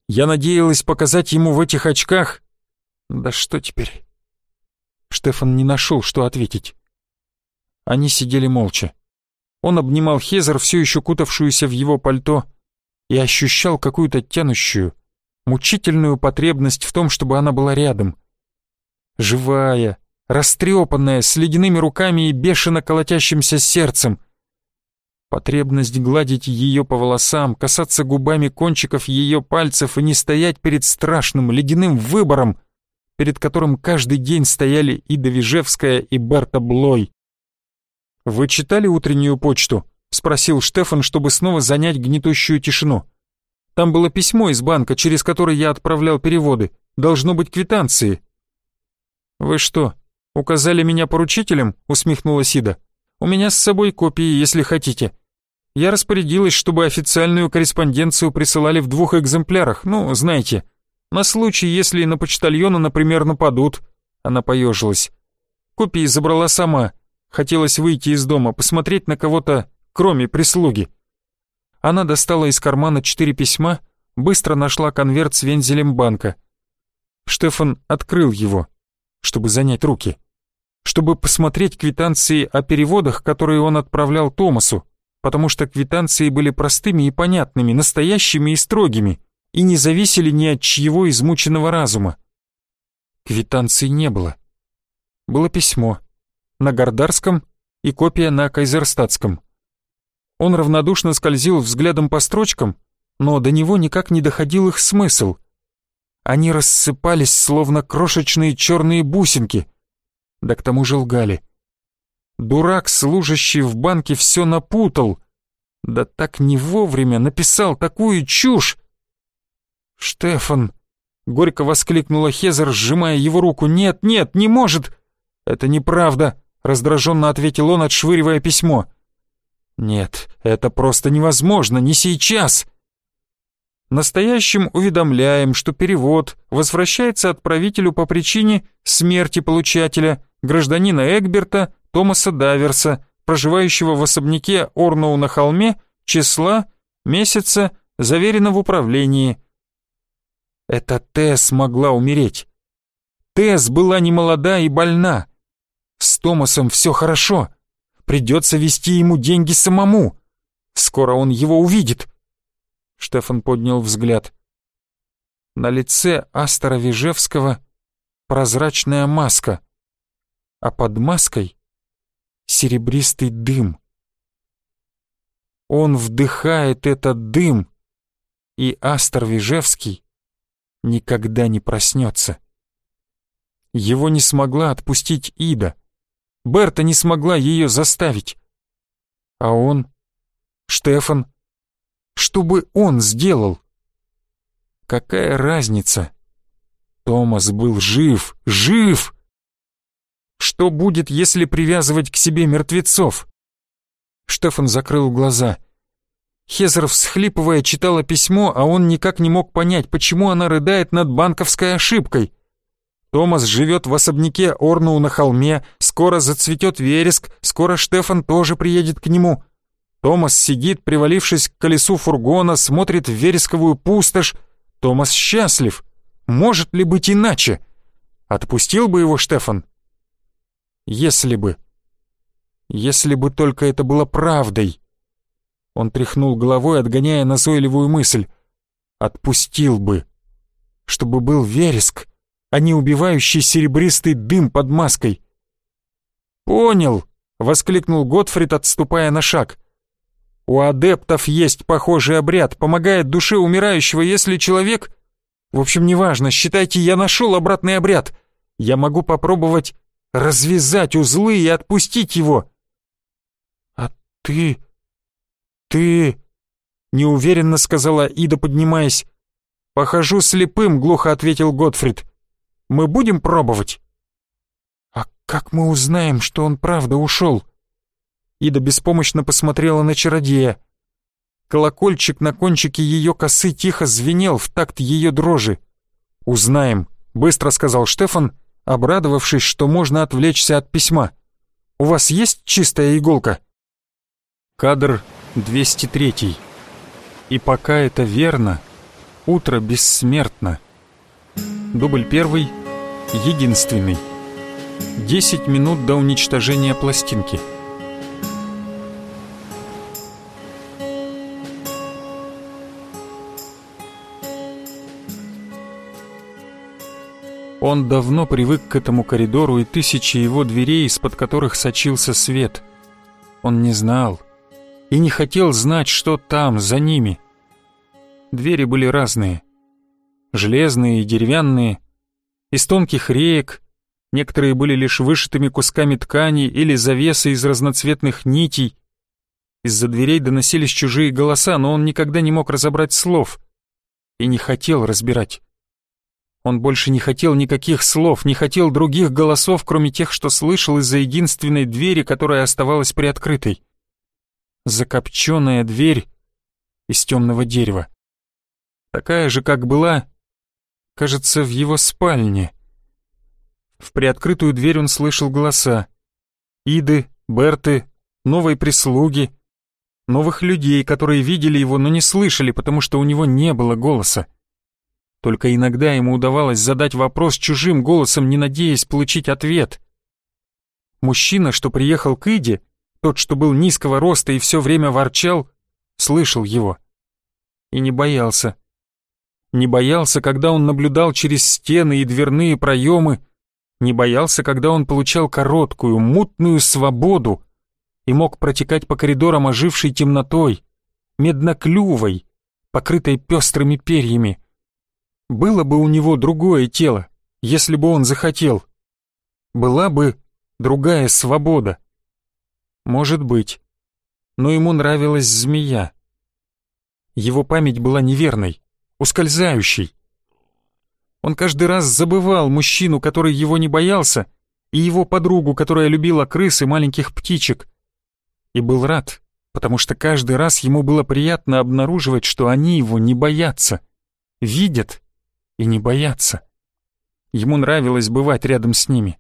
Я надеялась показать ему в этих очках... Да что теперь? Штефан не нашел, что ответить. Они сидели молча. Он обнимал Хезер, все еще кутавшуюся в его пальто, и ощущал какую-то тянущую, мучительную потребность в том, чтобы она была рядом. Живая, растрепанная, с ледяными руками и бешено колотящимся сердцем. Потребность гладить ее по волосам, касаться губами кончиков ее пальцев и не стоять перед страшным ледяным выбором, перед которым каждый день стояли и Довижевская, и Берта Блой. «Вы читали утреннюю почту?» — спросил Штефан, чтобы снова занять гнетущую тишину. «Там было письмо из банка, через которое я отправлял переводы. Должно быть квитанции». «Вы что, «Указали меня поручителем?» — усмехнулась Ида. «У меня с собой копии, если хотите. Я распорядилась, чтобы официальную корреспонденцию присылали в двух экземплярах, ну, знаете, на случай, если на почтальона, например, нападут». Она поежилась. Копии забрала сама. Хотелось выйти из дома, посмотреть на кого-то, кроме прислуги. Она достала из кармана четыре письма, быстро нашла конверт с вензелем банка. Штефан открыл его, чтобы занять руки чтобы посмотреть квитанции о переводах, которые он отправлял Томасу, потому что квитанции были простыми и понятными, настоящими и строгими, и не зависели ни от чьего измученного разума. Квитанций не было. Было письмо на Гордарском и копия на Кайзерстатском. Он равнодушно скользил взглядом по строчкам, но до него никак не доходил их смысл. Они рассыпались, словно крошечные черные бусинки — да к тому же лгали. Дурак, служащий в банке, все напутал. Да так не вовремя написал такую чушь. «Штефан!» — горько воскликнула Хезер, сжимая его руку. «Нет, нет, не может!» «Это неправда!» — раздраженно ответил он, отшвыривая письмо. «Нет, это просто невозможно, не сейчас!» Настоящим уведомляем, что перевод возвращается отправителю по причине смерти получателя, гражданина Эгберта Томаса Даверса, проживающего в особняке Орноу на холме, числа, месяца, заверено в управлении. Это Тесс могла умереть. Тесс была не молода и больна. С Томасом все хорошо. Придется вести ему деньги самому. Скоро он его увидит. Штефан поднял взгляд. На лице Астора Вижевского прозрачная маска, а под маской серебристый дым. Он вдыхает этот дым, и Астор Вижевский никогда не проснется. Его не смогла отпустить Ида. Берта не смогла ее заставить. А он, Штефан, что бы он сделал? Какая разница? Томас был жив, жив! Что будет, если привязывать к себе мертвецов? Штефан закрыл глаза. Хезер, всхлипывая, читала письмо, а он никак не мог понять, почему она рыдает над банковской ошибкой. Томас живет в особняке Орнуу на холме, скоро зацветет вереск, скоро Штефан тоже приедет к нему. Томас сидит, привалившись к колесу фургона, смотрит в вересковую пустошь. Томас счастлив. Может ли быть иначе? Отпустил бы его Штефан? Если бы. Если бы только это было правдой. Он тряхнул головой, отгоняя назойливую мысль. Отпустил бы. Чтобы был вереск, а не убивающий серебристый дым под маской. «Понял!» — воскликнул Готфрид, отступая на шаг. «У адептов есть похожий обряд, помогает душе умирающего, если человек...» «В общем, неважно, считайте, я нашел обратный обряд. Я могу попробовать развязать узлы и отпустить его». «А ты...» «Ты...» — неуверенно сказала Ида, поднимаясь. «Похожу слепым», — глухо ответил Готфрид. «Мы будем пробовать?» «А как мы узнаем, что он правда ушел?» Ида беспомощно посмотрела на чародея. Колокольчик на кончике ее косы тихо звенел в такт ее дрожи. «Узнаем», — быстро сказал Штефан, обрадовавшись, что можно отвлечься от письма. «У вас есть чистая иголка?» Кадр 203. И пока это верно, утро бессмертно. Дубль первый, единственный. 10 минут до уничтожения пластинки. Он давно привык к этому коридору и тысячи его дверей, из-под которых сочился свет. Он не знал, и не хотел знать, что там, за ними. Двери были разные. Железные и деревянные, из тонких реек, некоторые были лишь вышитыми кусками ткани или завесы из разноцветных нитей. Из-за дверей доносились чужие голоса, но он никогда не мог разобрать слов и не хотел разбирать. Он больше не хотел никаких слов, не хотел других голосов, кроме тех, что слышал из-за единственной двери, которая оставалась приоткрытой закопченная дверь из темного дерева. Такая же, как была, кажется, в его спальне. В приоткрытую дверь он слышал голоса. Иды, Берты, новой прислуги, новых людей, которые видели его, но не слышали, потому что у него не было голоса. Только иногда ему удавалось задать вопрос чужим голосом, не надеясь получить ответ. Мужчина, что приехал к Иде, тот, что был низкого роста и все время ворчал, слышал его. И не боялся. Не боялся, когда он наблюдал через стены и дверные проемы, не боялся, когда он получал короткую, мутную свободу и мог протекать по коридорам ожившей темнотой, медноклювой, покрытой пестрыми перьями. Было бы у него другое тело, если бы он захотел. Была бы другая свобода. Может быть. Но ему нравилась змея. Его память была неверной, ускользающей. Он каждый раз забывал мужчину, который его не боялся, и его подругу, которая любила крыс и маленьких птичек. И был рад, потому что каждый раз ему было приятно обнаруживать, что они его не боятся, видят и не боятся. Ему нравилось бывать рядом с ними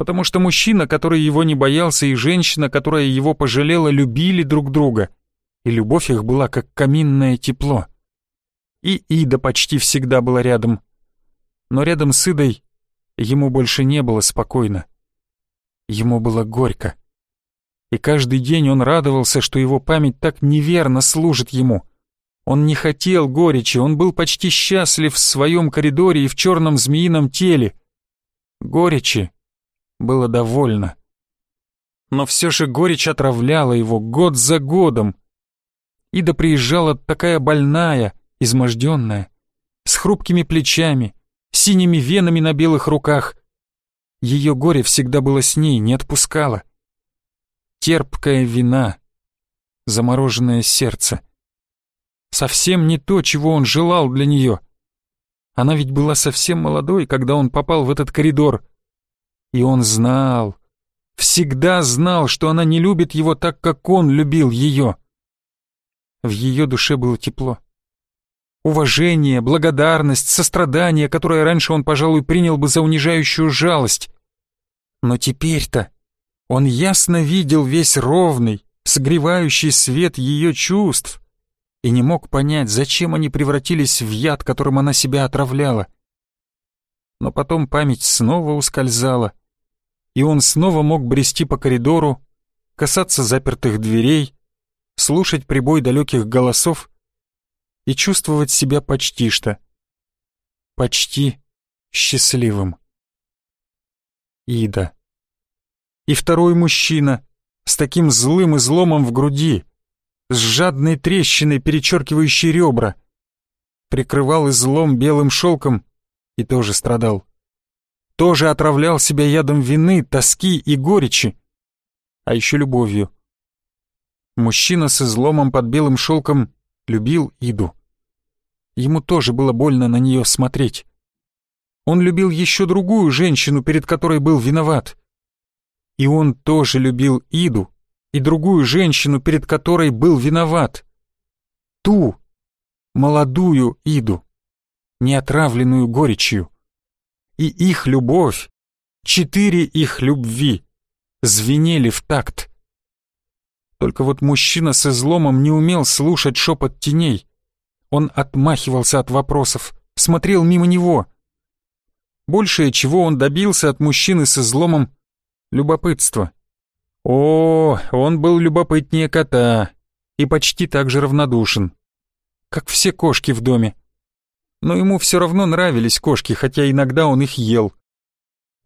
потому что мужчина, который его не боялся, и женщина, которая его пожалела, любили друг друга, и любовь их была как каминное тепло. И Ида почти всегда была рядом. Но рядом с Идой ему больше не было спокойно. Ему было горько. И каждый день он радовался, что его память так неверно служит ему. Он не хотел горечи, он был почти счастлив в своем коридоре и в черном змеином теле. Горечи было довольно. Но все же горечь отравляла его год за годом. Ида приезжала такая больная, изможденная, с хрупкими плечами, синими венами на белых руках. Ее горе всегда было с ней, не отпускало. Терпкая вина, замороженное сердце. Совсем не то, чего он желал для нее. Она ведь была совсем молодой, когда он попал в этот коридор. И он знал, всегда знал, что она не любит его так, как он любил ее. В ее душе было тепло. Уважение, благодарность, сострадание, которое раньше он, пожалуй, принял бы за унижающую жалость. Но теперь-то он ясно видел весь ровный, согревающий свет ее чувств и не мог понять, зачем они превратились в яд, которым она себя отравляла. Но потом память снова ускользала, и он снова мог брести по коридору, касаться запертых дверей, слушать прибой далеких голосов и чувствовать себя почти что, почти счастливым. Ида. И второй мужчина с таким злым изломом в груди, с жадной трещиной, перечеркивающей ребра. Прикрывал излом белым шелком и тоже страдал. Тоже отравлял себя ядом вины, тоски и горечи, а еще любовью. Мужчина с изломом под белым шелком любил Иду. Ему тоже было больно на нее смотреть. Он любил еще другую женщину, перед которой был виноват. И он тоже любил Иду и другую женщину, перед которой был виноват. Ту, молодую Иду, неотравленную горечью. И их любовь, четыре их любви, звенели в такт. Только вот мужчина с изломом не умел слушать шепот теней. Он отмахивался от вопросов, смотрел мимо него. Большее, чего он добился от мужчины с изломом, любопытство. О, он был любопытнее кота и почти так же равнодушен, как все кошки в доме. Но ему все равно нравились кошки, хотя иногда он их ел.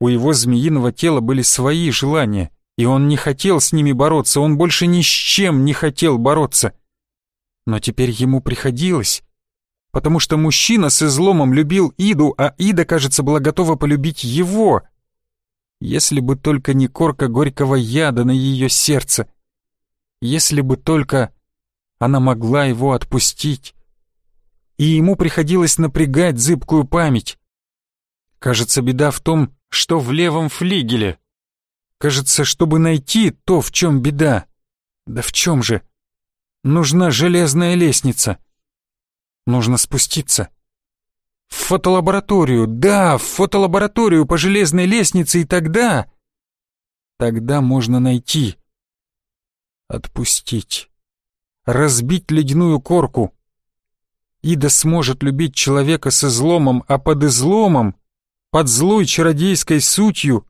У его змеиного тела были свои желания, и он не хотел с ними бороться, он больше ни с чем не хотел бороться. Но теперь ему приходилось, потому что мужчина с изломом любил Иду, а Ида, кажется, была готова полюбить его — если бы только не корка горького яда на ее сердце. Если бы только она могла его отпустить. И ему приходилось напрягать зыбкую память. Кажется, беда в том, что в левом флигеле. Кажется, чтобы найти то, в чем беда. Да в чем же? Нужна железная лестница. Нужно спуститься. В фотолабораторию, да, в фотолабораторию по железной лестнице, и тогда... Тогда можно найти. Отпустить. Разбить ледяную корку. Ида сможет любить человека с изломом, а под изломом, под злой чародейской сутью,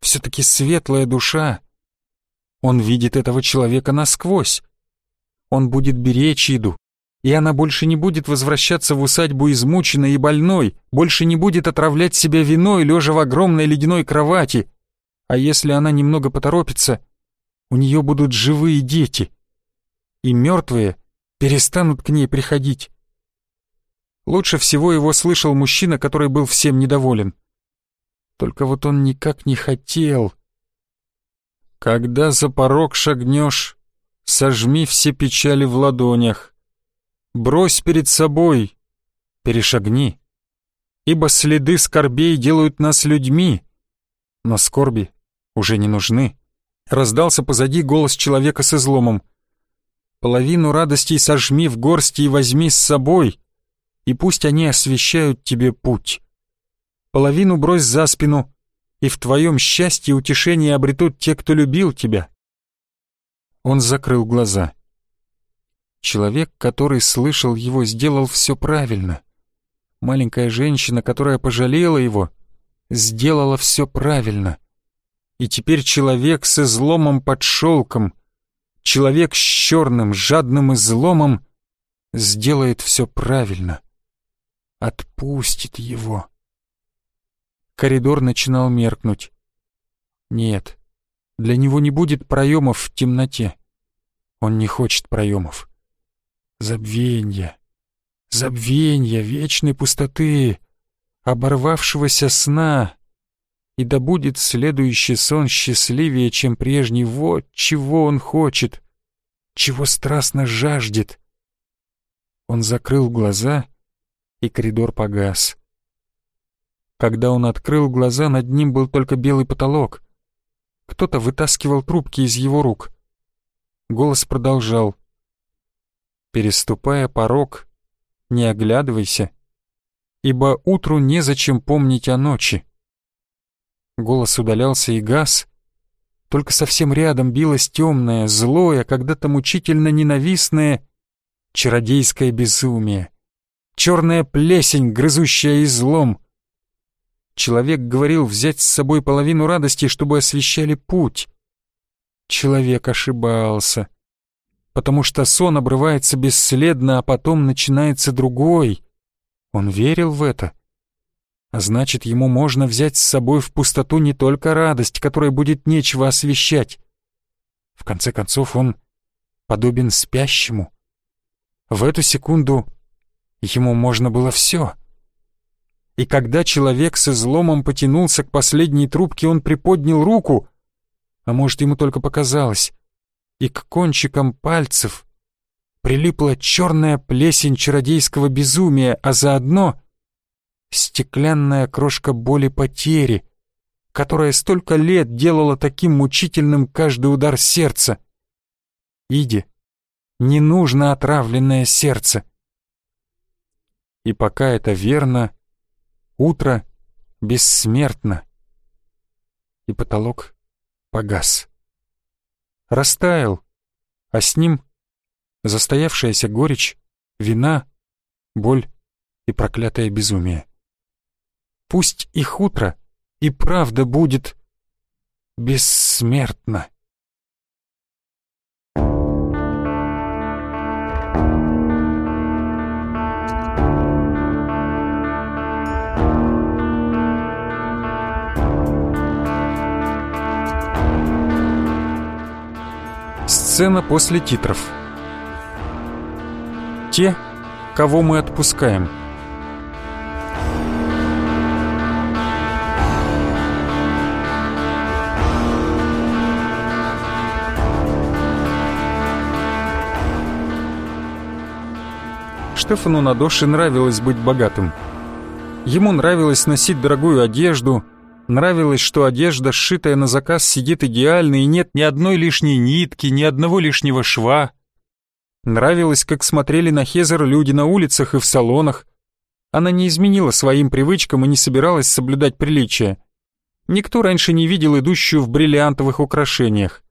все-таки светлая душа. Он видит этого человека насквозь. Он будет беречь Иду, и она больше не будет возвращаться в усадьбу измученной и больной, больше не будет отравлять себя виной, лежа в огромной ледяной кровати. А если она немного поторопится, у нее будут живые дети. И мертвые перестанут к ней приходить. Лучше всего его слышал мужчина, который был всем недоволен. Только вот он никак не хотел. Когда за порог шагнешь, сожми все печали в ладонях брось перед собой, перешагни, ибо следы скорбей делают нас людьми, но скорби уже не нужны. Раздался позади голос человека с изломом. Половину радостей сожми в горсти и возьми с собой, и пусть они освещают тебе путь. Половину брось за спину, и в твоем счастье утешение обретут те, кто любил тебя. Он закрыл глаза. Человек, который слышал его, сделал все правильно. Маленькая женщина, которая пожалела его, сделала все правильно. И теперь человек с изломом под шелком, человек с черным, жадным изломом сделает все правильно, отпустит его. Коридор начинал меркнуть. Нет, для него не будет проемов в темноте. Он не хочет проемов. Забвенья, забвенья, вечной пустоты, оборвавшегося сна. И да будет следующий сон счастливее, чем прежний. Вот чего он хочет, чего страстно жаждет. Он закрыл глаза, и коридор погас. Когда он открыл глаза, над ним был только белый потолок. Кто-то вытаскивал трубки из его рук. Голос продолжал. «Переступая порог, не оглядывайся, ибо утру незачем помнить о ночи». Голос удалялся и гас. Только совсем рядом билось темное, злое, когда-то мучительно ненавистное чародейское безумие. Черная плесень, грызущая излом — Человек говорил взять с собой половину радости, чтобы освещали путь. Человек ошибался, потому что сон обрывается бесследно, а потом начинается другой. Он верил в это. А значит, ему можно взять с собой в пустоту не только радость, которой будет нечего освещать. В конце концов, он подобен спящему. В эту секунду ему можно было все — и когда человек с изломом потянулся к последней трубке, он приподнял руку, а может, ему только показалось, и к кончикам пальцев прилипла черная плесень чародейского безумия, а заодно стеклянная крошка боли потери, которая столько лет делала таким мучительным каждый удар сердца. Иди, не нужно отравленное сердце. И пока это верно, Утро бессмертно. И потолок погас. Растаял, а с ним застоявшаяся горечь, вина, боль и проклятое безумие. Пусть их утро и правда будет бессмертно. Сцена после титров. Те, кого мы отпускаем. Штефану Надоши нравилось быть богатым. Ему нравилось носить дорогую одежду, Нравилось, что одежда, сшитая на заказ, сидит идеально и нет ни одной лишней нитки, ни одного лишнего шва. Нравилось, как смотрели на Хезер люди на улицах и в салонах. Она не изменила своим привычкам и не собиралась соблюдать приличия. Никто раньше не видел идущую в бриллиантовых украшениях.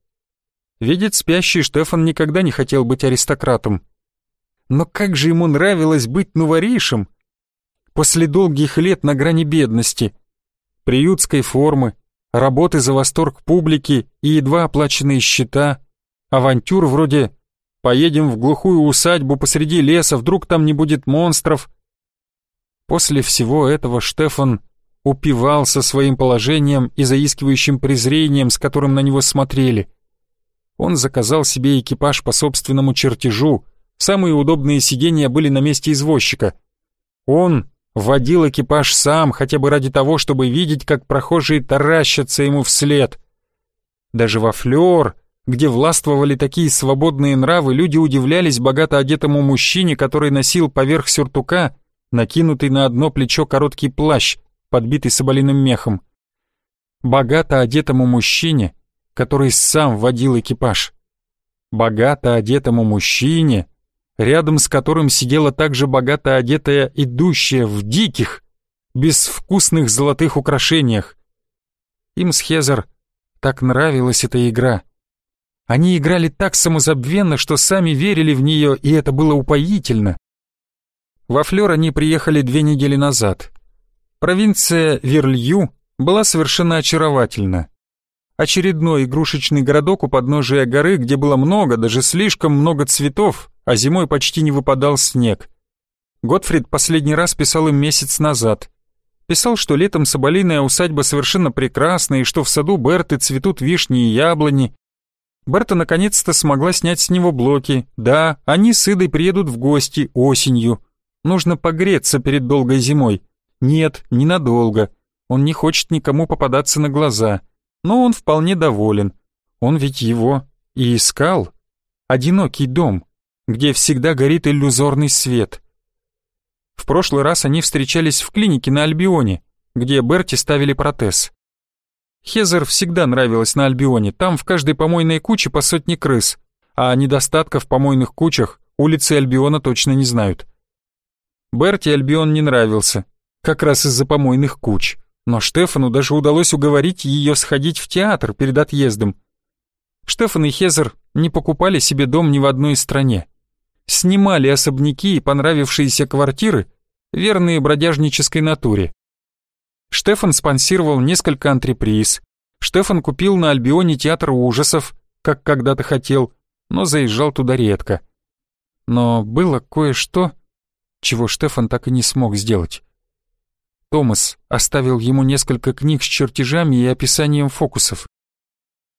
Видит спящий Штефан никогда не хотел быть аристократом. Но как же ему нравилось быть нуворишем! После долгих лет на грани бедности — приютской формы, работы за восторг публики и едва оплаченные счета, авантюр вроде «поедем в глухую усадьбу посреди леса, вдруг там не будет монстров». После всего этого Штефан упивался своим положением и заискивающим презрением, с которым на него смотрели. Он заказал себе экипаж по собственному чертежу, самые удобные сиденья были на месте извозчика. Он водил экипаж сам, хотя бы ради того, чтобы видеть, как прохожие таращатся ему вслед. Даже во флёр, где властвовали такие свободные нравы, люди удивлялись богато одетому мужчине, который носил поверх сюртука накинутый на одно плечо короткий плащ, подбитый соболиным мехом. Богато одетому мужчине, который сам водил экипаж. Богато одетому мужчине, рядом с которым сидела также богато одетая идущая в диких, безвкусных золотых украшениях. Им с Хезер так нравилась эта игра. Они играли так самозабвенно, что сами верили в нее, и это было упоительно. Во Флёр они приехали две недели назад. Провинция Верлью была совершенно очаровательна. Очередной игрушечный городок у подножия горы, где было много, даже слишком много цветов, а зимой почти не выпадал снег. Готфрид последний раз писал им месяц назад. Писал, что летом соболиная усадьба совершенно прекрасна и что в саду Берты цветут вишни и яблони. Берта наконец-то смогла снять с него блоки. Да, они с Идой приедут в гости осенью. Нужно погреться перед долгой зимой. Нет, ненадолго. Он не хочет никому попадаться на глаза. Но он вполне доволен. Он ведь его и искал. Одинокий дом, где всегда горит иллюзорный свет. В прошлый раз они встречались в клинике на Альбионе, где Берти ставили протез. Хезер всегда нравилась на Альбионе, там в каждой помойной куче по сотне крыс, а недостатков в помойных кучах улицы Альбиона точно не знают. Берти Альбион не нравился, как раз из-за помойных куч, но Штефану даже удалось уговорить ее сходить в театр перед отъездом. Штефан и Хезер не покупали себе дом ни в одной стране. Снимали особняки и понравившиеся квартиры, верные бродяжнической натуре. Штефан спонсировал несколько антреприз. Штефан купил на Альбионе театр ужасов, как когда-то хотел, но заезжал туда редко. Но было кое-что, чего Штефан так и не смог сделать. Томас оставил ему несколько книг с чертежами и описанием фокусов.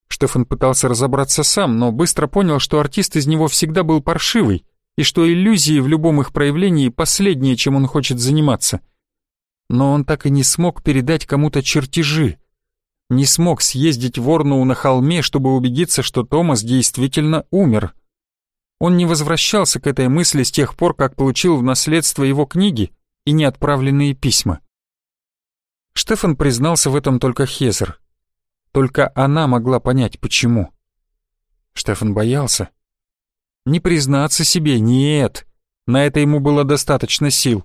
Штефан пытался разобраться сам, но быстро понял, что артист из него всегда был паршивый, и что иллюзии в любом их проявлении последнее, чем он хочет заниматься. Но он так и не смог передать кому-то чертежи. Не смог съездить в Орнуу на холме, чтобы убедиться, что Томас действительно умер. Он не возвращался к этой мысли с тех пор, как получил в наследство его книги и неотправленные письма. Штефан признался в этом только Хезер. Только она могла понять, почему. Штефан боялся. Не признаться себе, нет, на это ему было достаточно сил.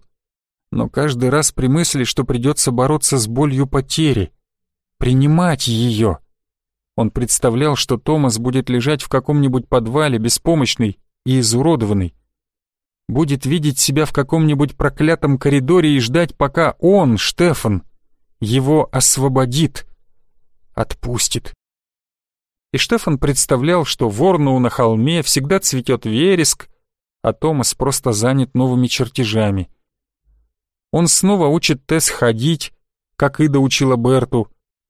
Но каждый раз при мысли, что придется бороться с болью потери, принимать ее, он представлял, что Томас будет лежать в каком-нибудь подвале, беспомощный, и изуродованный. Будет видеть себя в каком-нибудь проклятом коридоре и ждать, пока он, Штефан, его освободит, отпустит. И Штефан представлял, что в Орнуу на холме всегда цветет вереск, а Томас просто занят новыми чертежами. Он снова учит Тесс ходить, как Ида учила Берту,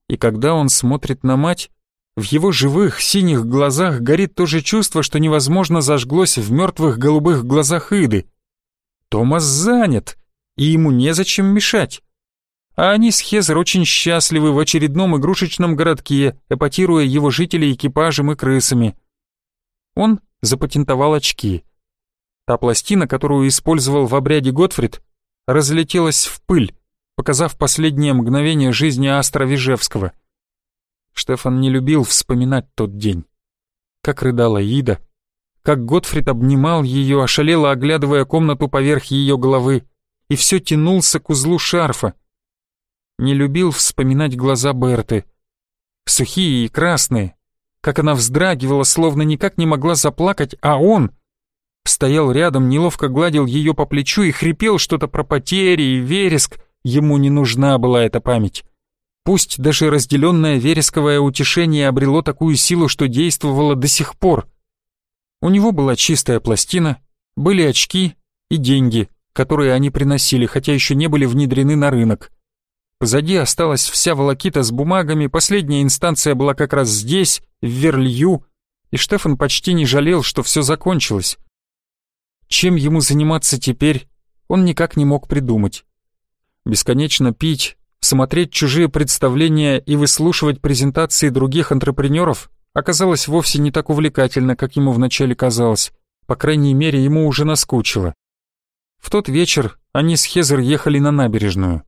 и когда он смотрит на мать, в его живых синих глазах горит то же чувство, что невозможно зажглось в мертвых голубых глазах Иды. Томас занят, и ему незачем мешать. А они с Хезер очень счастливы в очередном игрушечном городке, эпатируя его жителей экипажем и крысами. Он запатентовал очки. Та пластина, которую использовал в обряде Готфрид, разлетелась в пыль, показав последнее мгновение жизни Астра Вижевского — Штефан не любил вспоминать тот день. Как рыдала Ида, как Готфрид обнимал ее, ошалело оглядывая комнату поверх ее головы, и все тянулся к узлу шарфа. Не любил вспоминать глаза Берты. Сухие и красные, как она вздрагивала, словно никак не могла заплакать, а он стоял рядом, неловко гладил ее по плечу и хрипел что-то про потери и вереск. Ему не нужна была эта память. Пусть даже разделенное вересковое утешение обрело такую силу, что действовало до сих пор. У него была чистая пластина, были очки и деньги, которые они приносили, хотя еще не были внедрены на рынок. Позади осталась вся волокита с бумагами, последняя инстанция была как раз здесь, в Верлью, и Штефан почти не жалел, что все закончилось. Чем ему заниматься теперь, он никак не мог придумать. Бесконечно пить, Смотреть чужие представления и выслушивать презентации других антрепренеров оказалось вовсе не так увлекательно, как ему вначале казалось. По крайней мере, ему уже наскучило. В тот вечер они с Хезер ехали на набережную.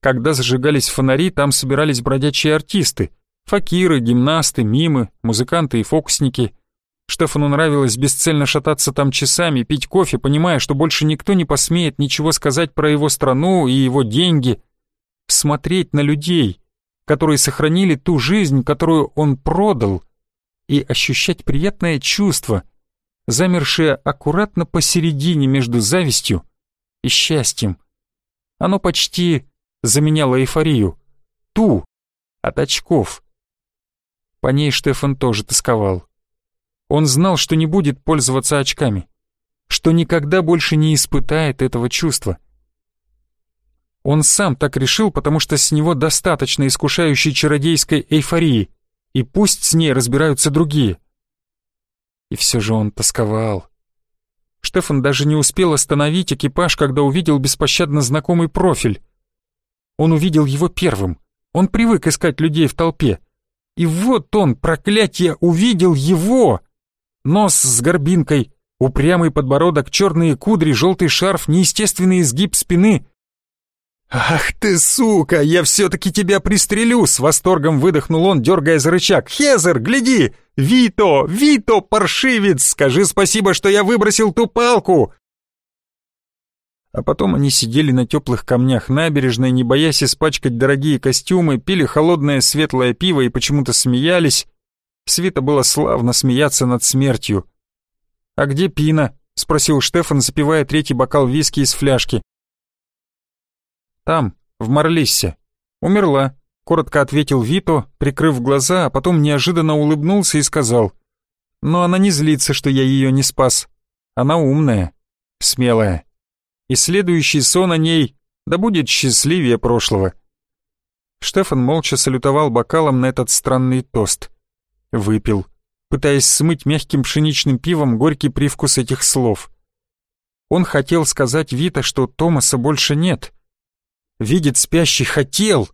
Когда зажигались фонари, там собирались бродячие артисты. Факиры, гимнасты, мимы, музыканты и фокусники. Штефану нравилось бесцельно шататься там часами, пить кофе, понимая, что больше никто не посмеет ничего сказать про его страну и его деньги, смотреть на людей, которые сохранили ту жизнь, которую он продал, и ощущать приятное чувство, замершее аккуратно посередине между завистью и счастьем. Оно почти заменяло эйфорию, ту, от очков. По ней Штефан тоже тосковал. Он знал, что не будет пользоваться очками. что никогда больше не испытает этого чувства. Он сам так решил, потому что с него достаточно искушающей чародейской эйфории, и пусть с ней разбираются другие. И все же он тосковал. Штефан даже не успел остановить экипаж, когда увидел беспощадно знакомый профиль. Он увидел его первым. Он привык искать людей в толпе. И вот он, проклятие, увидел его! Нос с горбинкой, упрямый подбородок, черные кудри, желтый шарф, неестественный изгиб спины. «Ах ты, сука, я все-таки тебя пристрелю!» С восторгом выдохнул он, дергая за рычаг. «Хезер, гляди! Вито! Вито, паршивец! Скажи спасибо, что я выбросил ту палку!» А потом они сидели на теплых камнях набережной, не боясь испачкать дорогие костюмы, пили холодное светлое пиво и почему-то смеялись. Света было славно смеяться над смертью. «А где Пина?» — спросил Штефан, запивая третий бокал виски из фляжки. «Там, в Марлиссе. Умерла», — коротко ответил Вито, прикрыв глаза, а потом неожиданно улыбнулся и сказал. «Но она не злится, что я ее не спас. Она умная, смелая. И следующий сон о ней да будет счастливее прошлого». Штефан молча салютовал бокалом на этот странный тост. Выпил, пытаясь смыть мягким пшеничным пивом горький привкус этих слов. Он хотел сказать Вита, что Томаса больше нет, видеть спящий хотел,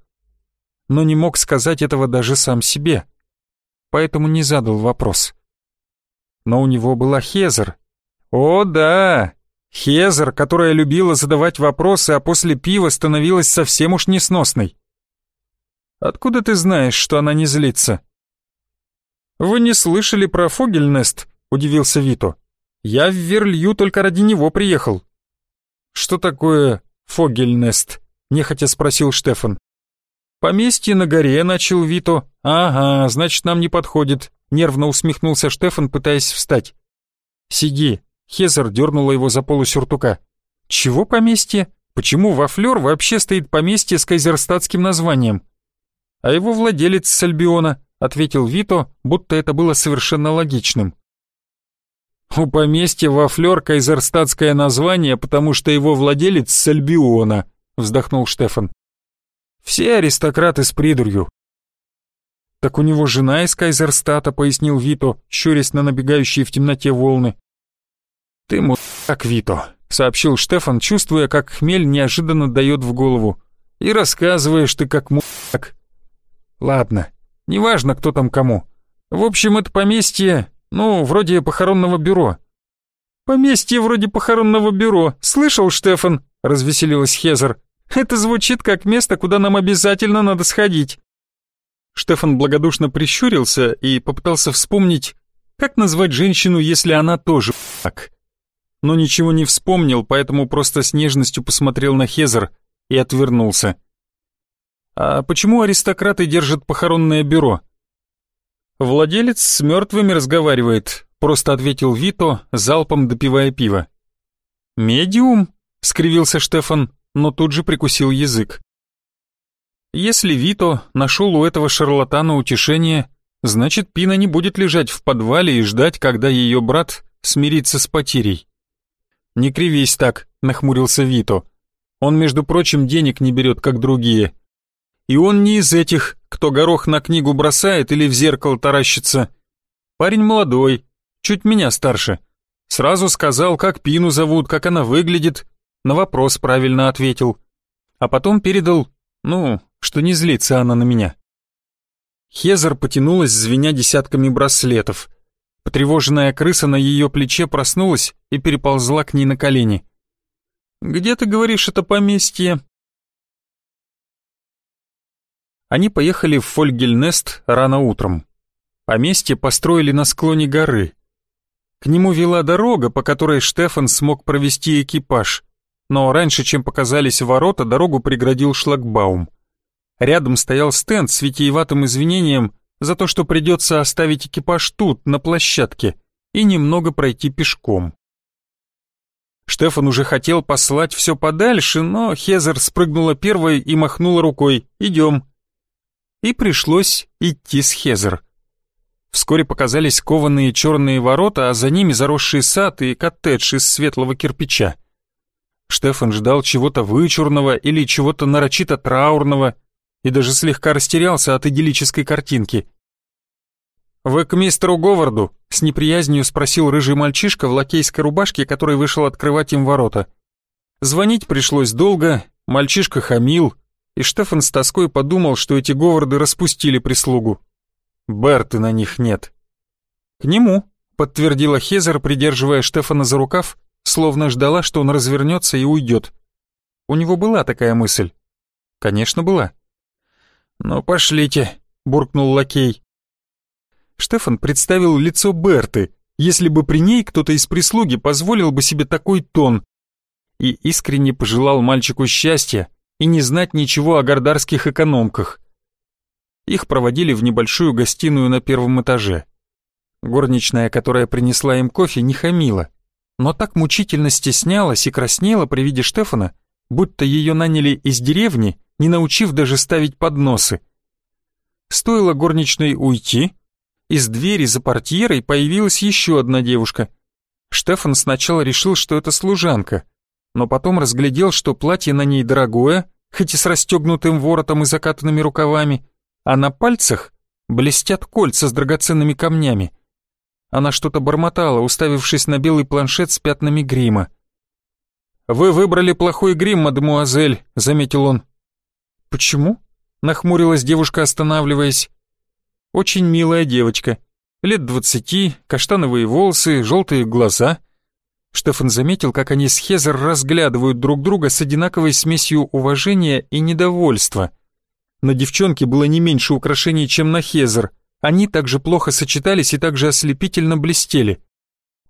но не мог сказать этого даже сам себе, поэтому не задал вопрос. Но у него была Хезер. О да, Хезер, которая любила задавать вопросы, а после пива становилась совсем уж несносной. «Откуда ты знаешь, что она не злится?» «Вы не слышали про Фогельнест?» — удивился Вито. «Я в Верлью только ради него приехал». «Что такое Фогельнест?» нехотя спросил Штефан. «Поместье на горе», — начал Вито. «Ага, значит, нам не подходит», — нервно усмехнулся Штефан, пытаясь встать. «Сиди», — Хезер дернула его за полу сюртука. «Чего поместье? Почему во Флёр вообще стоит поместье с кайзерстатским названием?» «А его владелец с Альбиона», — ответил Вито, будто это было совершенно логичным. «У поместья во Флёр кайзерстатское название, потому что его владелец с Альбиона», вздохнул Штефан. Все аристократы с придурью. Так у него жена из Кайзерстата, пояснил Вито, щурясь на набегающие в темноте волны. Ты мудак, Вито, сообщил Штефан, чувствуя, как хмель неожиданно дает в голову. И рассказываешь ты как мудак. Ладно, неважно, кто там кому. В общем, это поместье, ну, вроде похоронного бюро. Поместье вроде похоронного бюро. Слышал, Штефан? Развеселилась Хезер. Это звучит как место, куда нам обязательно надо сходить». Штефан благодушно прищурился и попытался вспомнить, как назвать женщину, если она тоже так. Но ничего не вспомнил, поэтому просто с нежностью посмотрел на Хезер и отвернулся. «А почему аристократы держат похоронное бюро?» «Владелец с мертвыми разговаривает», — просто ответил Вито, залпом допивая пиво. «Медиум?» — скривился Штефан но тут же прикусил язык. Если Вито нашел у этого шарлатана утешение, значит Пина не будет лежать в подвале и ждать, когда ее брат смирится с потерей. «Не кривись так», — нахмурился Вито. «Он, между прочим, денег не берет, как другие. И он не из этих, кто горох на книгу бросает или в зеркало таращится. Парень молодой, чуть меня старше. Сразу сказал, как Пину зовут, как она выглядит, на вопрос правильно ответил, а потом передал, ну, что не злится она на меня. Хезер потянулась, звеня десятками браслетов. Потревоженная крыса на ее плече проснулась и переползла к ней на колени. «Где ты говоришь это поместье?» Они поехали в Фольгельнест рано утром. Поместье построили на склоне горы. К нему вела дорога, по которой Штефан смог провести экипаж но раньше, чем показались ворота, дорогу преградил шлагбаум. Рядом стоял стенд с витиеватым извинением за то, что придется оставить экипаж тут, на площадке, и немного пройти пешком. Штефан уже хотел послать все подальше, но Хезер спрыгнула первой и махнула рукой «Идем». И пришлось идти с Хезер. Вскоре показались кованые черные ворота, а за ними заросший сад и коттедж из светлого кирпича. Штефан ждал чего-то вычурного или чего-то нарочито траурного и даже слегка растерялся от идиллической картинки. «Вы к мистеру Говарду?» — с неприязнью спросил рыжий мальчишка в лакейской рубашке, который вышел открывать им ворота. Звонить пришлось долго, мальчишка хамил, и Штефан с тоской подумал, что эти Говарды распустили прислугу. Берты на них нет. «К нему», — подтвердила Хезер, придерживая Штефана за рукав, словно ждала, что он развернется и уйдет. У него была такая мысль. Конечно, была. «Ну, пошлите», — буркнул лакей. Штефан представил лицо Берты, если бы при ней кто-то из прислуги позволил бы себе такой тон, и искренне пожелал мальчику счастья и не знать ничего о гордарских экономках. Их проводили в небольшую гостиную на первом этаже. Горничная, которая принесла им кофе, не хамила, но так мучительно стеснялась и краснела при виде Штефана, будто ее наняли из деревни, не научив даже ставить подносы. Стоило горничной уйти, из двери за портьерой появилась еще одна девушка. Штефан сначала решил, что это служанка, но потом разглядел, что платье на ней дорогое, хоть и с расстегнутым воротом и закатанными рукавами, а на пальцах блестят кольца с драгоценными камнями. Она что-то бормотала, уставившись на белый планшет с пятнами грима. «Вы выбрали плохой грим, мадемуазель», — заметил он. «Почему?» — нахмурилась девушка, останавливаясь. «Очень милая девочка. Лет двадцати, каштановые волосы, желтые глаза». Штефан заметил, как они с Хезер разглядывают друг друга с одинаковой смесью уважения и недовольства — на девчонке было не меньше украшений, чем на Хезер. Они также плохо сочетались и также ослепительно блестели.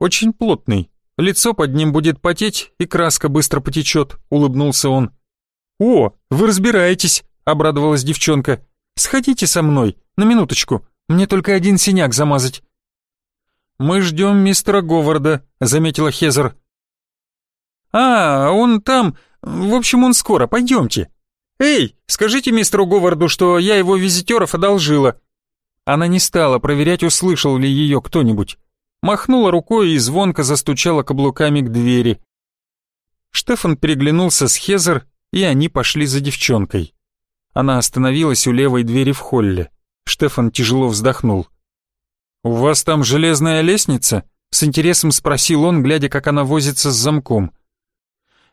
Очень плотный. Лицо под ним будет потеть, и краска быстро потечет, улыбнулся он. «О, вы разбираетесь», — обрадовалась девчонка. «Сходите со мной, на минуточку, мне только один синяк замазать». «Мы ждем мистера Говарда», — заметила Хезер. «А, он там, в общем, он скоро, пойдемте». «Эй, скажите мистеру Говарду, что я его визитеров одолжила». Она не стала проверять, услышал ли ее кто-нибудь. Махнула рукой и звонко застучала каблуками к двери. Штефан переглянулся с Хезер, и они пошли за девчонкой. Она остановилась у левой двери в холле. Штефан тяжело вздохнул. «У вас там железная лестница?» — с интересом спросил он, глядя, как она возится с замком.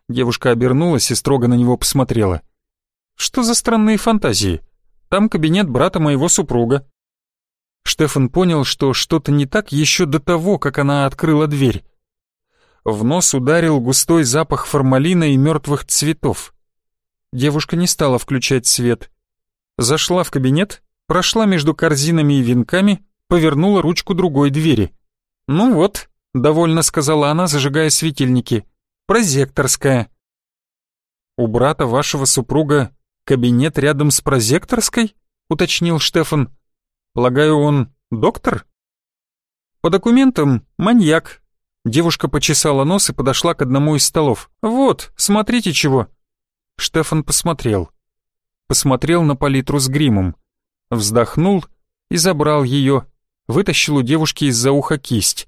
Девушка обернулась и строго на него посмотрела. Что за странные фантазии? Там кабинет брата моего супруга. Штефан понял, что что-то не так еще до того, как она открыла дверь. В нос ударил густой запах формалина и мертвых цветов. Девушка не стала включать свет. Зашла в кабинет, прошла между корзинами и венками, повернула ручку другой двери. «Ну вот», — довольно сказала она, зажигая светильники, — «прозекторская». «У брата вашего супруга «Кабинет рядом с прозекторской?» — уточнил Штефан. «Полагаю, он доктор?» «По документам маньяк». Девушка почесала нос и подошла к одному из столов. «Вот, смотрите чего». Штефан посмотрел. Посмотрел на палитру с гримом. Вздохнул и забрал ее. Вытащил у девушки из-за уха кисть.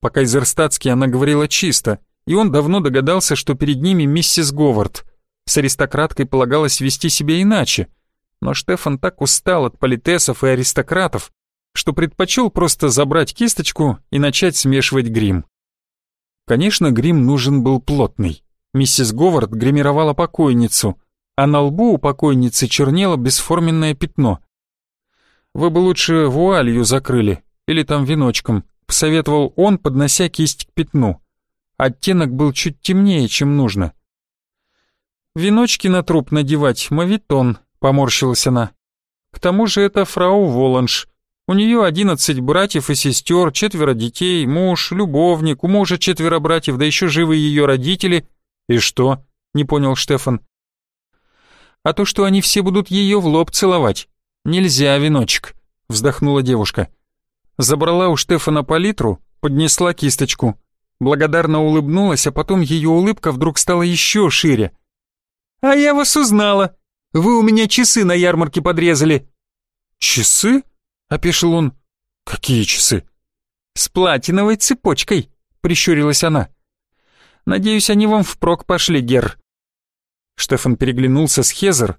По-кайзерстатски она говорила чисто, и он давно догадался, что перед ними миссис Говард — с аристократкой полагалось вести себя иначе, но Штефан так устал от политесов и аристократов, что предпочел просто забрать кисточку и начать смешивать грим. Конечно, грим нужен был плотный. Миссис Говард гримировала покойницу, а на лбу у покойницы чернело бесформенное пятно. «Вы бы лучше вуалью закрыли, или там веночком», — посоветовал он, поднося кисть к пятну. Оттенок был чуть темнее, чем нужно — Веночки на труп надевать, мавитон», — поморщилась она. «К тому же это фрау Воланш. У нее одиннадцать братьев и сестер, четверо детей, муж, любовник, у мужа четверо братьев, да еще живы ее родители». «И что?» — не понял Штефан. «А то, что они все будут ее в лоб целовать. Нельзя, веночек», — вздохнула девушка. Забрала у Штефана палитру, поднесла кисточку. Благодарно улыбнулась, а потом ее улыбка вдруг стала еще шире — «А я вас узнала. Вы у меня часы на ярмарке подрезали». «Часы?» — опешил он. «Какие часы?» «С платиновой цепочкой», — прищурилась она. «Надеюсь, они вам впрок пошли, Гер». Штефан переглянулся с Хезер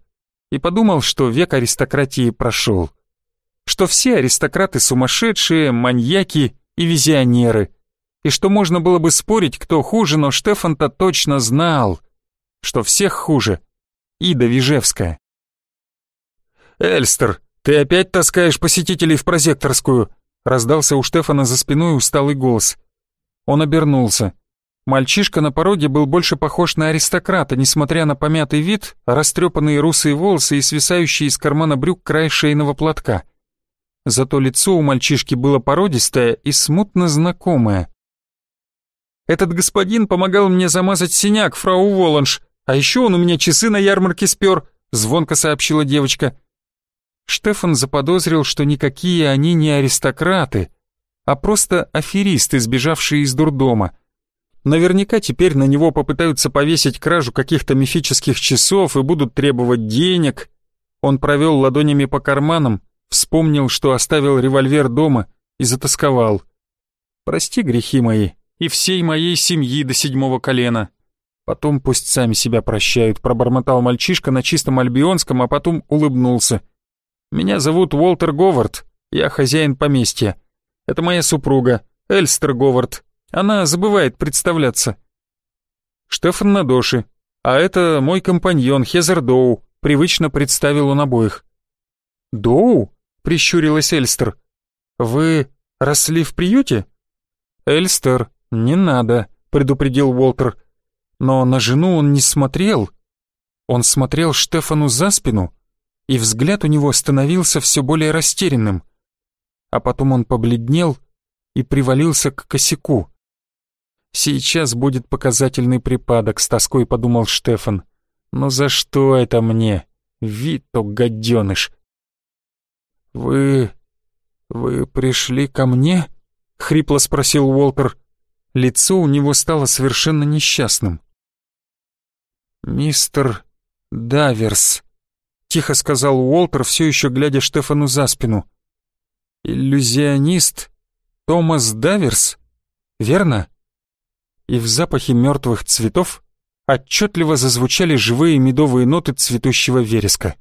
и подумал, что век аристократии прошел. Что все аристократы сумасшедшие, маньяки и визионеры. И что можно было бы спорить, кто хуже, но Штефан-то точно знал, что всех хуже Ида Вижевская. «Эльстер, ты опять таскаешь посетителей в прозекторскую?» раздался у Штефана за спиной усталый голос. Он обернулся. Мальчишка на пороге был больше похож на аристократа, несмотря на помятый вид, растрепанные русые волосы и свисающие из кармана брюк край шейного платка. Зато лицо у мальчишки было породистое и смутно знакомое. «Этот господин помогал мне замазать синяк, фрау Воланш, а еще он у меня часы на ярмарке спер», — звонко сообщила девочка. Штефан заподозрил, что никакие они не аристократы, а просто аферисты, сбежавшие из дурдома. Наверняка теперь на него попытаются повесить кражу каких-то мифических часов и будут требовать денег. Он провел ладонями по карманам, вспомнил, что оставил револьвер дома и затасковал. «Прости грехи мои и всей моей семьи до седьмого колена. Потом пусть сами себя прощают», — пробормотал мальчишка на чистом альбионском, а потом улыбнулся. «Меня зовут Уолтер Говард, я хозяин поместья. Это моя супруга, Эльстер Говард, она забывает представляться. Штефан Надоши, а это мой компаньон Хезер Доу, привычно представил он обоих. «Доу?» — прищурилась Эльстер. «Вы росли в приюте?» «Эльстер, не надо», — предупредил Уолтер. Но на жену он не смотрел. Он смотрел Штефану за спину, и взгляд у него становился все более растерянным. А потом он побледнел и привалился к косяку. Сейчас будет показательный припадок, с тоской подумал Штефан. Но за что это мне? Вито, гаденыш. Вы... вы пришли ко мне? Хрипло спросил Уолтер. Лицо у него стало совершенно несчастным. «Мистер Даверс», — тихо сказал Уолтер, все еще глядя Штефану за спину. «Иллюзионист Томас Даверс, верно?» И в запахе мертвых цветов отчетливо зазвучали живые медовые ноты цветущего вереска.